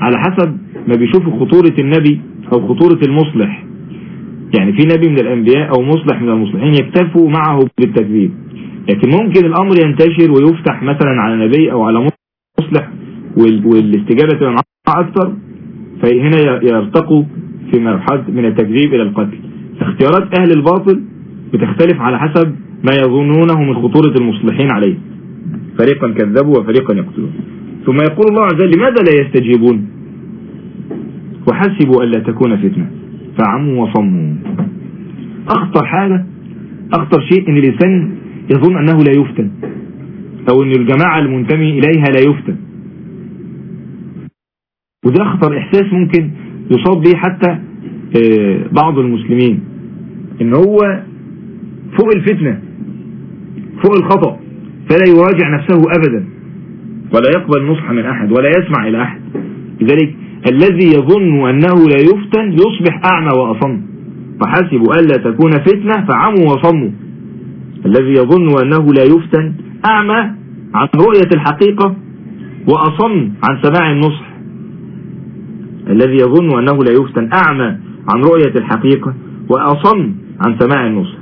على حسب ما بيشوفوا خطورة النبي أو خطورة المصلح. يعني في نبي من الأنبياء أو مصلح من المصلحين يكتفوا معه بالتكذيب. لكن ممكن الأمر ينتشر ويفتح مثلا على نبي أو على مصلح والاستجابة تبقى معه أكثر فهنا يرتقوا في مرحلة من التكذيب إلى القتل. اختيارات أهل الباطل بتختلف على حسب ما يظنونه من خطورة المصلحين عليه. فريقا كذبوا وفريقا يقتلون. ثم يقول الله عز وجل لماذا لا يستجيبون؟ وحسبوا ألا تكون فتنة. فعموا وصموا. أخطر حاجة أخطر شيء أن الإنسان يظن أنه لا يفتن أو أن الجماعة المنتمي إليها لا يفتن. وده أخطر إحساس ممكن يصاب به حتى آه، بعض المسلمين إن هو فوق الفتنة فوق الخطأ فلا يراجع نفسه أبدا ولا يقبل نصح من أحد ولا يسمع إلى أحد. لذلك الذي يظن أنه لا يفتن يصبح أعمى وأصم. فحسبوا ألا تكون فتنة فعموا وصموا. الذي يظن أنه لا يفتن أعمى عن رؤية الحقيقة وأصم عن سماع النصح. الذي يظن أنه لا يفتن أعمى عن رؤية الحقيقة وأصم عن سماع النصح.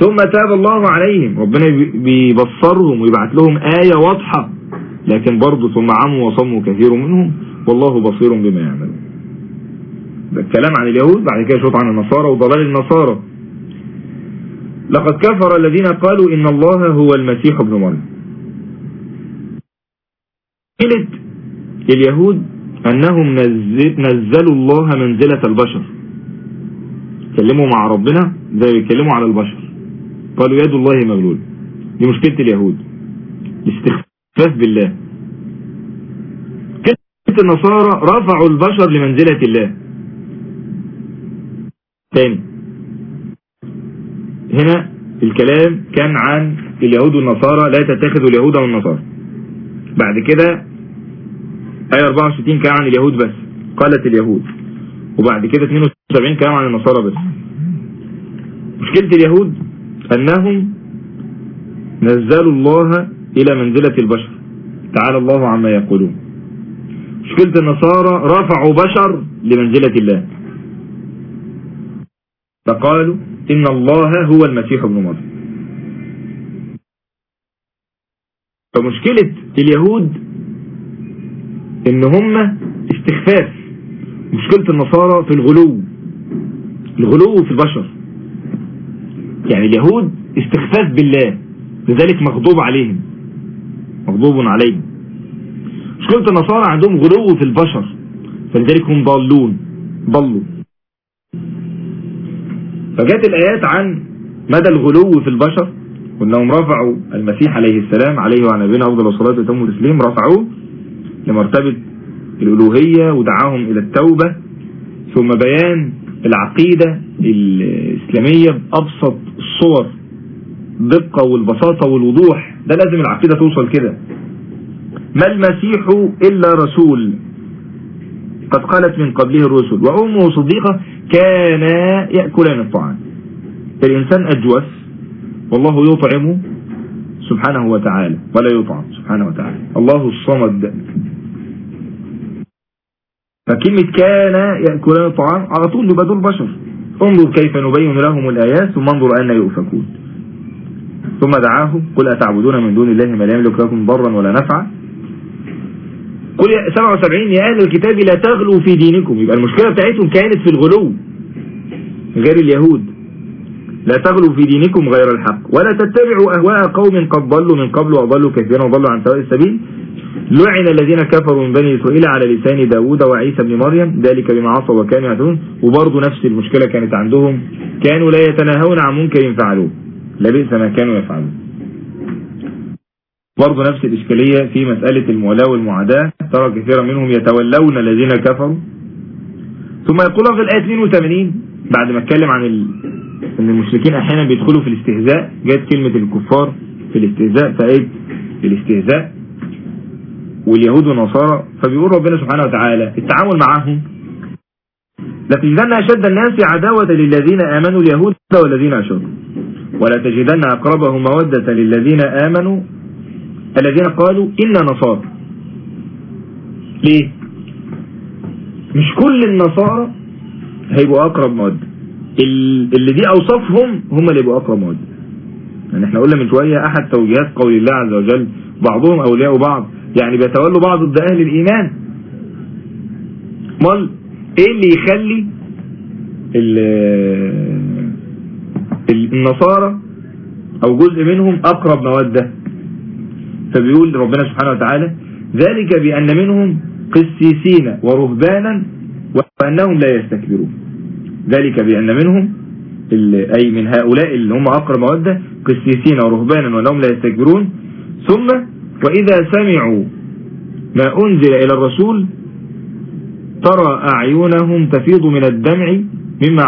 ثم تاب الله عليهم. ربنا بيبصرهم ويبعث لهم آية واضحة. لكن برضه ثم عموا وصموا كثير منهم والله بصير بما يعملون. ده الكلام عن اليهود بعد كده شوط عن النصارى وضلال النصارى. لقد كفر الذين قالوا إن الله هو المسيح ابن مريم. قلت اليهود أنهم نزلوا الله منزلة البشر. كلموا مع ربنا زي بيتكلموا على البشر. قالوا يد الله مغلول دي مشكلة اليهود. الاستخفاف بالله. كلمة النصارى رفعوا البشر لمنزلة الله؟ تاني. هنا الكلام كان عن اليهود والنصارى لا تتخذوا اليهود والنصارى. بعد كده آية 64 كان عن اليهود بس قالت اليهود. وبعد كده 72 كلام عن النصارى بس. مشكلة اليهود أنهم نزلوا الله إلى منزلة البشر. تعالى الله عما يقولون. مشكلة النصارى رفعوا بشر لمنزلة الله. فقالوا إن الله هو المسيح ابن مريم. فمشكلة اليهود إن هم استخفاف. مشكلة النصارى في الغلو. الغلو في البشر. يعني اليهود استخفاف بالله لذلك مغضوب عليهم. مغضوب عليهم. مشكلة النصارى عندهم غلو في البشر فلذلك هم ضالون ضلوا. فجاءت الآيات عن مدى الغلو في البشر وأنهم رفعوا المسيح عليه السلام عليه وعلى نبينا أفضل الصلاة والسلام والتسليم رفعوه لمرتبة الألوهية ودعاهم إلى التوبة. ثم بيان العقيدة الإسلامية بأبسط الصور. الدقة والبساطة والوضوح ده لازم العقيدة توصل كده. ما المسيح إلا رسول. قد قالت من قبله الرسل. وأمه صديقة كانا يأكلان الطعام. الإنسان أجوف والله يطعم سبحانه وتعالى ولا يطعم سبحانه وتعالى. الله الصمد. فكلمة كان يأكلان الطعام. على طول يبقى دول بشر. انظر كيف نبين لهم الآيات ثم انظر أن يؤفكون. ثم دعاه قل أتعبدون من دون الله ما لا يملك لكم ضرا ولا نفعا؟ قل 77 يا أهل الكتاب لا تغلوا في دينكم. يبقى المشكلة بتاعتهم كانت في الغلو غير اليهود. لا تغلوا في دينكم غير الحق. ولا تتبعوا أهواء قوم قد ضلوا من قبل وضلوا كثيرا وضلوا عن سواء السبيل. لعن الذين كفروا من بني إسرائيل على لسان داود وعيسى بن مريم. ذلك بما عصوا وكانوا يعتدون وبرضه نفس المشكلة كانت عندهم. كانوا لا يتناهون عن منكر فعلوه. لبئس ما كانوا يفعلون. برضه نفس الإشكالية في مسألة المولاة والمعاداة ترى كثيرا منهم يتولون الذين كفروا. ثم يقول في الآية 82 بعد ما اتكلم عن. إن المشركين أحيانا بيدخلوا في الاستهزاء جاءت كلمة الكفار في الاستهزاء فايه في الاستهزاء. واليهود والنصارى فبيقول ربنا سبحانه وتعالى التعامل معهم. لتجدن أشد الناس عداوة للذين آمنوا اليهود والذين أشركوا. ولا تجدن أقربهم مودة للذين آمنوا الذين قالوا إنا نصارى. ليه؟ مش كل النصارى هيبقوا أقرب مودة. اللي دي أوصافهم هم اللي يبقوا أقرب مودة. يعني إحنا قلنا من شوية أحد توجيهات قول الله عز وجل بعضهم أولياء بعض. يعني بيتولوا بعض ضد أهل الإيمان. مال إيه اللي يخلي النصارى أو جزء منهم أقرب مودة فبيقول ربنا سبحانه وتعالى ذلك بأن منهم قسيسين ورهبانا وأنهم لا يستكبرون. ذلك بأن منهم أي من هؤلاء اللي هم أقرب مودة قسيسين ورهبانا وأنهم لا يستكبرون. ثم وإذا سمعوا ما أنزل إلى الرسول ترى أعينهم تفيض من الدمع مما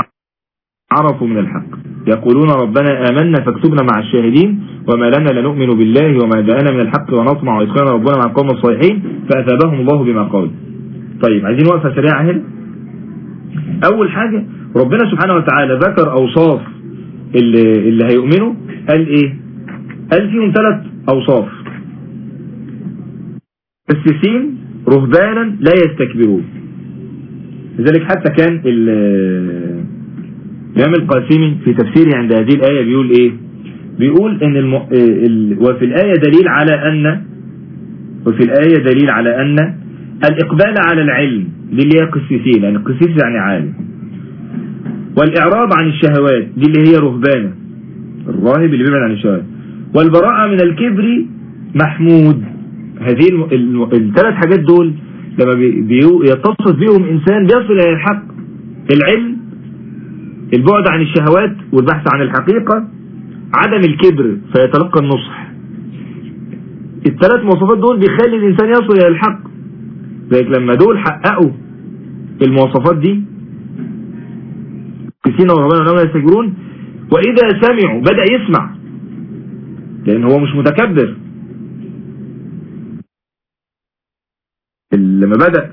عرفوا من الحق. يقولون ربنا آمنا فاكتبنا مع الشاهدين وما لنا لنؤمن بالله وما جاءنا من الحق ونطمع وإدخلنا ربنا مع القوم الصالحين فأثابهم الله بما قالوا. طيب عايزين وقفة سريعة هنا أول حاجة ربنا سبحانه وتعالى ذكر أوصاف اللي, اللي هيؤمنوا. قال إيه؟ قال فيهم ثلاث أوصاف. قسيسين رهبانا لا يستكبرون. لذلك حتى كان الإمام القاسمي في تفسيره عند هذه الآية بيقول إيه؟ بيقول إن الم... ال... وفي الآية دليل على أن وفي الآية دليل على أن الإقبال على العلم اللي هي قسيسين يعني قسيس يعني عالم. والإعراض عن الشهوات دي اللي هي رهبانة. الراهب اللي بيبعد عن الشهوات. والبراءة من الكبر محمود. هذه الثلاث حاجات دول لما يتصف بيهم إنسان بيصل إلى الحق. العلم البعد عن الشهوات والبحث عن الحقيقة عدم الكبر فيتلقى النصح. الثلاث مواصفات دول بيخلي الإنسان يصل إلى الحق. لذلك لما دول حققوا المواصفات دي كسين وربنا لا يستكبرون وإذا سمعوا بدأ يسمع لأن هو مش متكبر. لما بدأ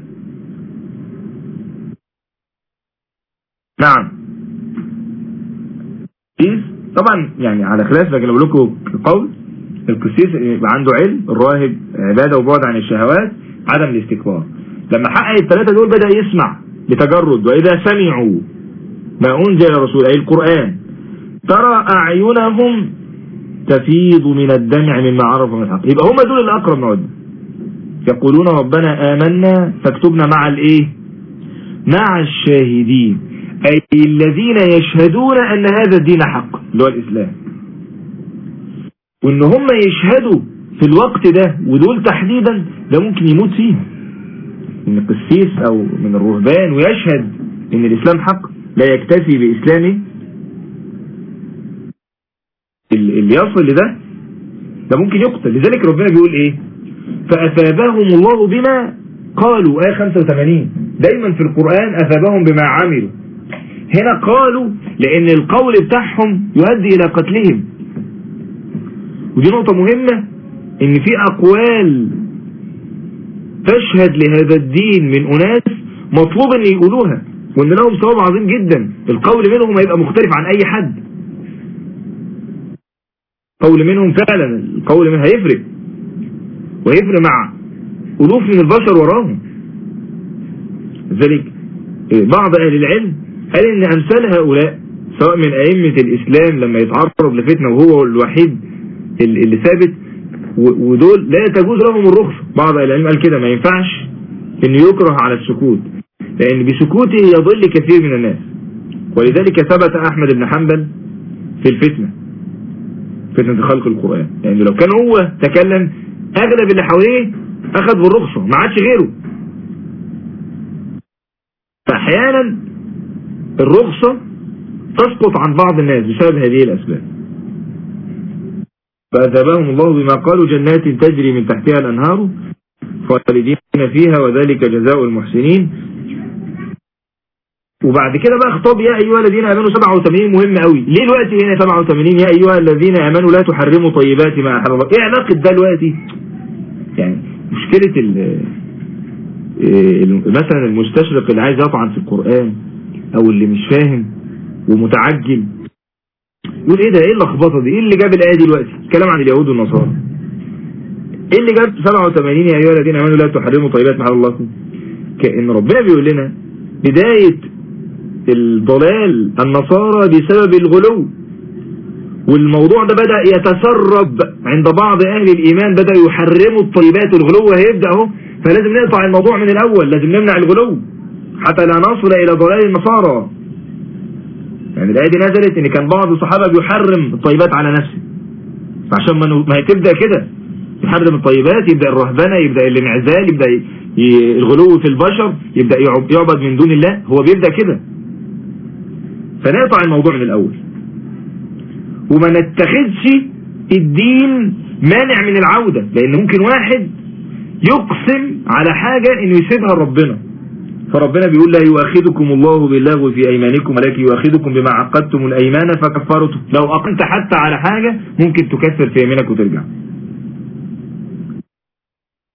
نعم. طبعا يعني على خلاف بقول لكم قول القسيس يبقى عنده علم الراهب عبادة وبعد عن الشهوات عدم الاستكبار. لما حقق الثلاثة دول بدأ يسمع بتجرد وإذا سمعوا ما أنزل الرسول أي القرآن ترى أعينهم تفيض من الدمع مما عرفوا من الحق. يبقى هم دول الأقرب مودة يقولون ربنا آمنا فاكتبنا مع الإيه؟ مع الشاهدين. أي الذين يشهدون أن هذا الدين حق. اللي هو الإسلام. وإن هم يشهدوا في الوقت ده ودول تحديدا ده ممكن يموت فيه من قسيس أو من الرهبان ويشهد إن الإسلام حق لا يكتفي بإسلامه اللي يصل لده ده ممكن يقتل. لذلك ربنا بيقول إيه؟ فأثابهم الله بما قالوا. آية 85 دايما في القرآن أثابهم بما عملوا. هنا قالوا لأن القول بتاعهم يؤدي إلى قتلهم. ودي نقطة مهمة إن في أقوال تشهد لهذا الدين من أناس مطلوب أن يقولوها وإن لهم ثواب عظيم جدا. القول منهم هيبقى مختلف عن أي حد. قول منهم فعلا القول منهم هيفرق. ويفرق مع ألوف من البشر وراهم. ذلك بعض أهل العلم قال إن أمثال هؤلاء سواء من أئمة الإسلام لما يتعرض لفتنة وهو الوحيد اللي ثابت ودول لا تجوز لهم الرخصة بعض العلم قال كده ما ينفعش إن يكره على السكوت لأن بسكوته يضل كثير من الناس. ولذلك ثبت أحمد بن حنبل في الفتنة فتنة خلق القرآن. يعني لو كان هو تكلم أغلب اللي حواليه أخذ بالرخصة ما عادش غيره. فأحيانا الرخصة تسقط عن بعض الناس بسبب هذه الأسباب. فأثابهم الله بما قالوا جنات تجري من تحتها الأنهار خالدين فيها وذلك جزاء المحسنين. وبعد كده بقى خطاب يا أيها الذين آمنوا 87 مهم قوي ليه الوقت هنا 87 يا أيها الذين آمنوا لا تحرموا طيبات ما أحل إيه علاقة ده الوقت؟ يعني مشكلة ال مثلا المستشرق اللي عايز يطعن في القرآن. أو اللي مش فاهم ومتعجل. يقول إيه ده؟ إيه اللخبطة دي؟ إيه اللي جاب الآية دلوقتي؟ كلام عن اليهود والنصارى. إيه اللي جاب 87 يا أيها الذين آمنوا لا تحرموا طيبات ما حل الله. كأن ربنا بيقول لنا بداية الضلال النصارى بسبب الغلو. والموضوع ده بدأ يتسرب عند بعض أهل الإيمان بدأ يحرموا الطيبات الغلو هيبدأ أهو. فلازم نقطع الموضوع من الأول لازم نمنع الغلو. حتى لا نصل إلى ضلال النصارى. يعني الآية دي نزلت إن كان بعض الصحابة بيحرم الطيبات على نفسه. فعشان ما ما تبدأ كده. يحرم الطيبات يبدأ الرهبنة يبدأ الانعزال يبدأ الغلو في البشر يبدأ يعبد من دون الله. هو بيبدأ كده. فنقطع الموضوع من الأول. وما نتخذش الدين مانع من العودة لأن ممكن واحد يقسم على حاجة إنه يسيبها لربنا فربنا بيقول لا يؤاخذكم الله باللغو في أيمانكم ولكن يؤاخذكم بما عقدتم الأيمان فكفرته لو اقمت حتى على حاجة ممكن تكفر في يمينك وترجع.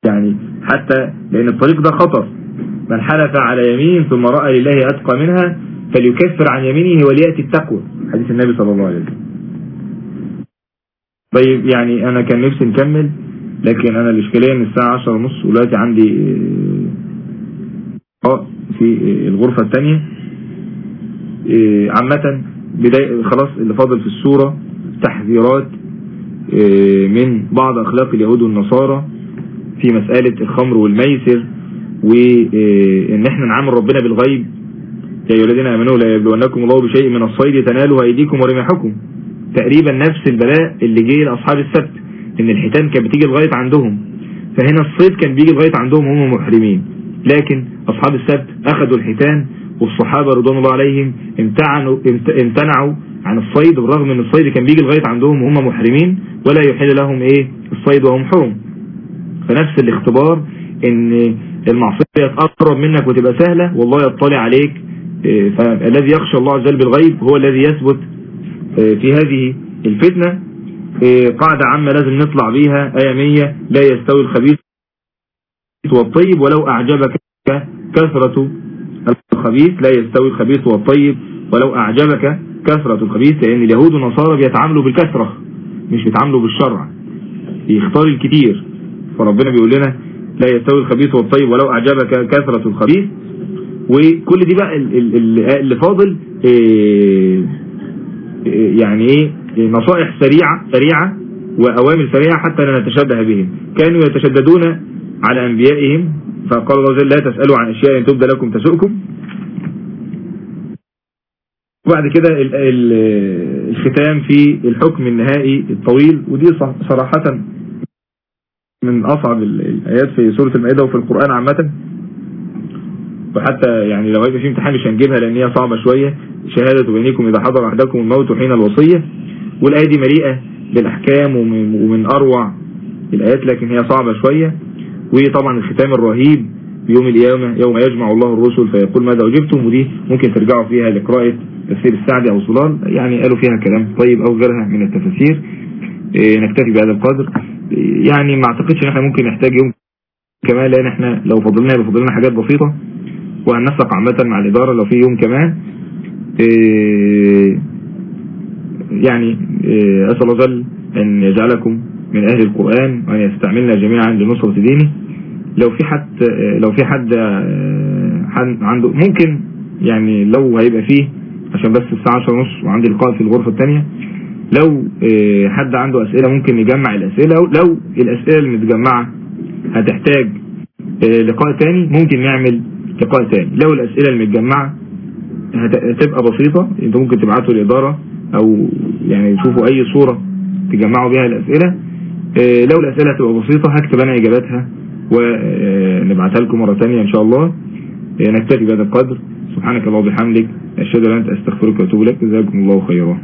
يعني حتى لأن الطريق ده خطر. من حلف على يمين ثم رأى لله أتقى منها فليكفر عن يمينه وليأتي التقوى. حديث النبي صلى الله عليه وسلم. طيب يعني أنا كان نفسي نكمل لكن أنا الإشكالية إن الساعة عشر ونص ودلوقتي عندي آه في الغرفة الثانية آه، عامة بداية خلاص اللي فاضل في السورة تحذيرات آه، من بعض أخلاق اليهود والنصارى في مسألة الخمر والميسر آه، إحنا نعامل ربنا بالغيب. يا أيها الذين آمنوا لا يبلونكم الله بشيء من الصيد تناله أيديكم ورماحكم. تقريبا نفس البلاء اللي جه لأصحاب السبت إن الحيتان كانت بتيجي لغاية عندهم. فهنا الصيد كان بيجي لغاية عندهم هم محرمين. لكن أصحاب السبت أخذوا الحيتان والصحابة رضوان الله عليهم امتعنوا امتنعوا عن الصيد بالرغم إن الصيد كان بيجي لغاية عندهم وهم محرمين ولا يحل لهم إيه؟ الصيد وهم حرم. فنفس الاختبار إن المعصية تقرب منك وتبقى سهلة والله يطلع عليك. إيه، فالذي يخشى الله عز وجل بالغيب هو الذي يثبت إيه، في هذه الفتنة. قاعدة عامة لازم نطلع بيها آية 100 لا يستوي الخبيث والطيب ولو أعجبك كثرة الخبيث لا يستوي الخبيث والطيب. ولو أعجبك كثرة الخبيث لأن اليهود والنصارى بيتعاملوا بالكثرة مش بيتعاملوا بالشرع. بيختار الكتير. فربنا بيقول لنا لا يستوي الخبيث والطيب ولو أعجبك كثرة الخبيث. وكل دي بقى اللي فاضل إيه، إيه، يعني إيه؟ نصائح سريعة سريعة وأوامر سريعة حتى لا نتشبه بهم. كانوا يتشددون على أنبيائهم. فقال الله جل لا تسألوا عن أشياء إن تبدأ لكم تسؤكم. وبعد كده الختام في الحكم النهائي الطويل. ودي صراحة من أصعب الآيات في سورة المائدة وفي القرآن عامة. وحتى يعني لو هيبقى في امتحان مش هنجيبها لأن هي صعبة شوية. شهادة بينكم إذا حضر أحدكم الموت حين الوصية. والآية دي مليئة بالأحكام ومن أروع الآيات لكن هي صعبة شوية. وطبعا الختام الرهيب يوم القيامة يوم يجمع الله الرسل فيقول ماذا أجبتم؟ ودي ممكن ترجعوا فيها لقراءة تفسير السعدي أو صلال يعني قالوا فيها كلام طيب أو غيرها من التفاسير. نكتفي بهذا القدر. يعني ما أعتقدش إن إحنا ممكن نحتاج يوم كمان لأن إحنا لو فضلنا يبقى فضلنا حاجات بسيطة وهننسق عامة مع الإدارة لو في يوم كمان. يعني أسأل الله أن يجعلكم من أهل القرآن وأن يستعملنا جميعا لنصرة دينه. لو في حد لو في حد عنده ممكن يعني لو هيبقى فيه عشان بس الساعة 10 ونص وعندي لقاء في الغرفة الثانية لو حد عنده أسئلة ممكن نجمع الأسئلة لو الأسئلة المتجمعة هتحتاج لقاء تاني ممكن نعمل لقاء تاني. لو الأسئلة المتجمعة هتبقى بسيطة أنتوا ممكن تبعتوا الإدارة أو يعني تشوفوا أي صورة تجمعوا بها الأسئلة لو الأسئلة هتبقى بسيطة هكتب أنا إجاباتها ونبعتها لكم مرة تانية إن شاء الله. نكتفي بهذا القدر. سبحانك الله وبحمدك. أشهد أن لا إله إلا أنت أستغفرك وأتوب إليك. جزاكم الله خيرا.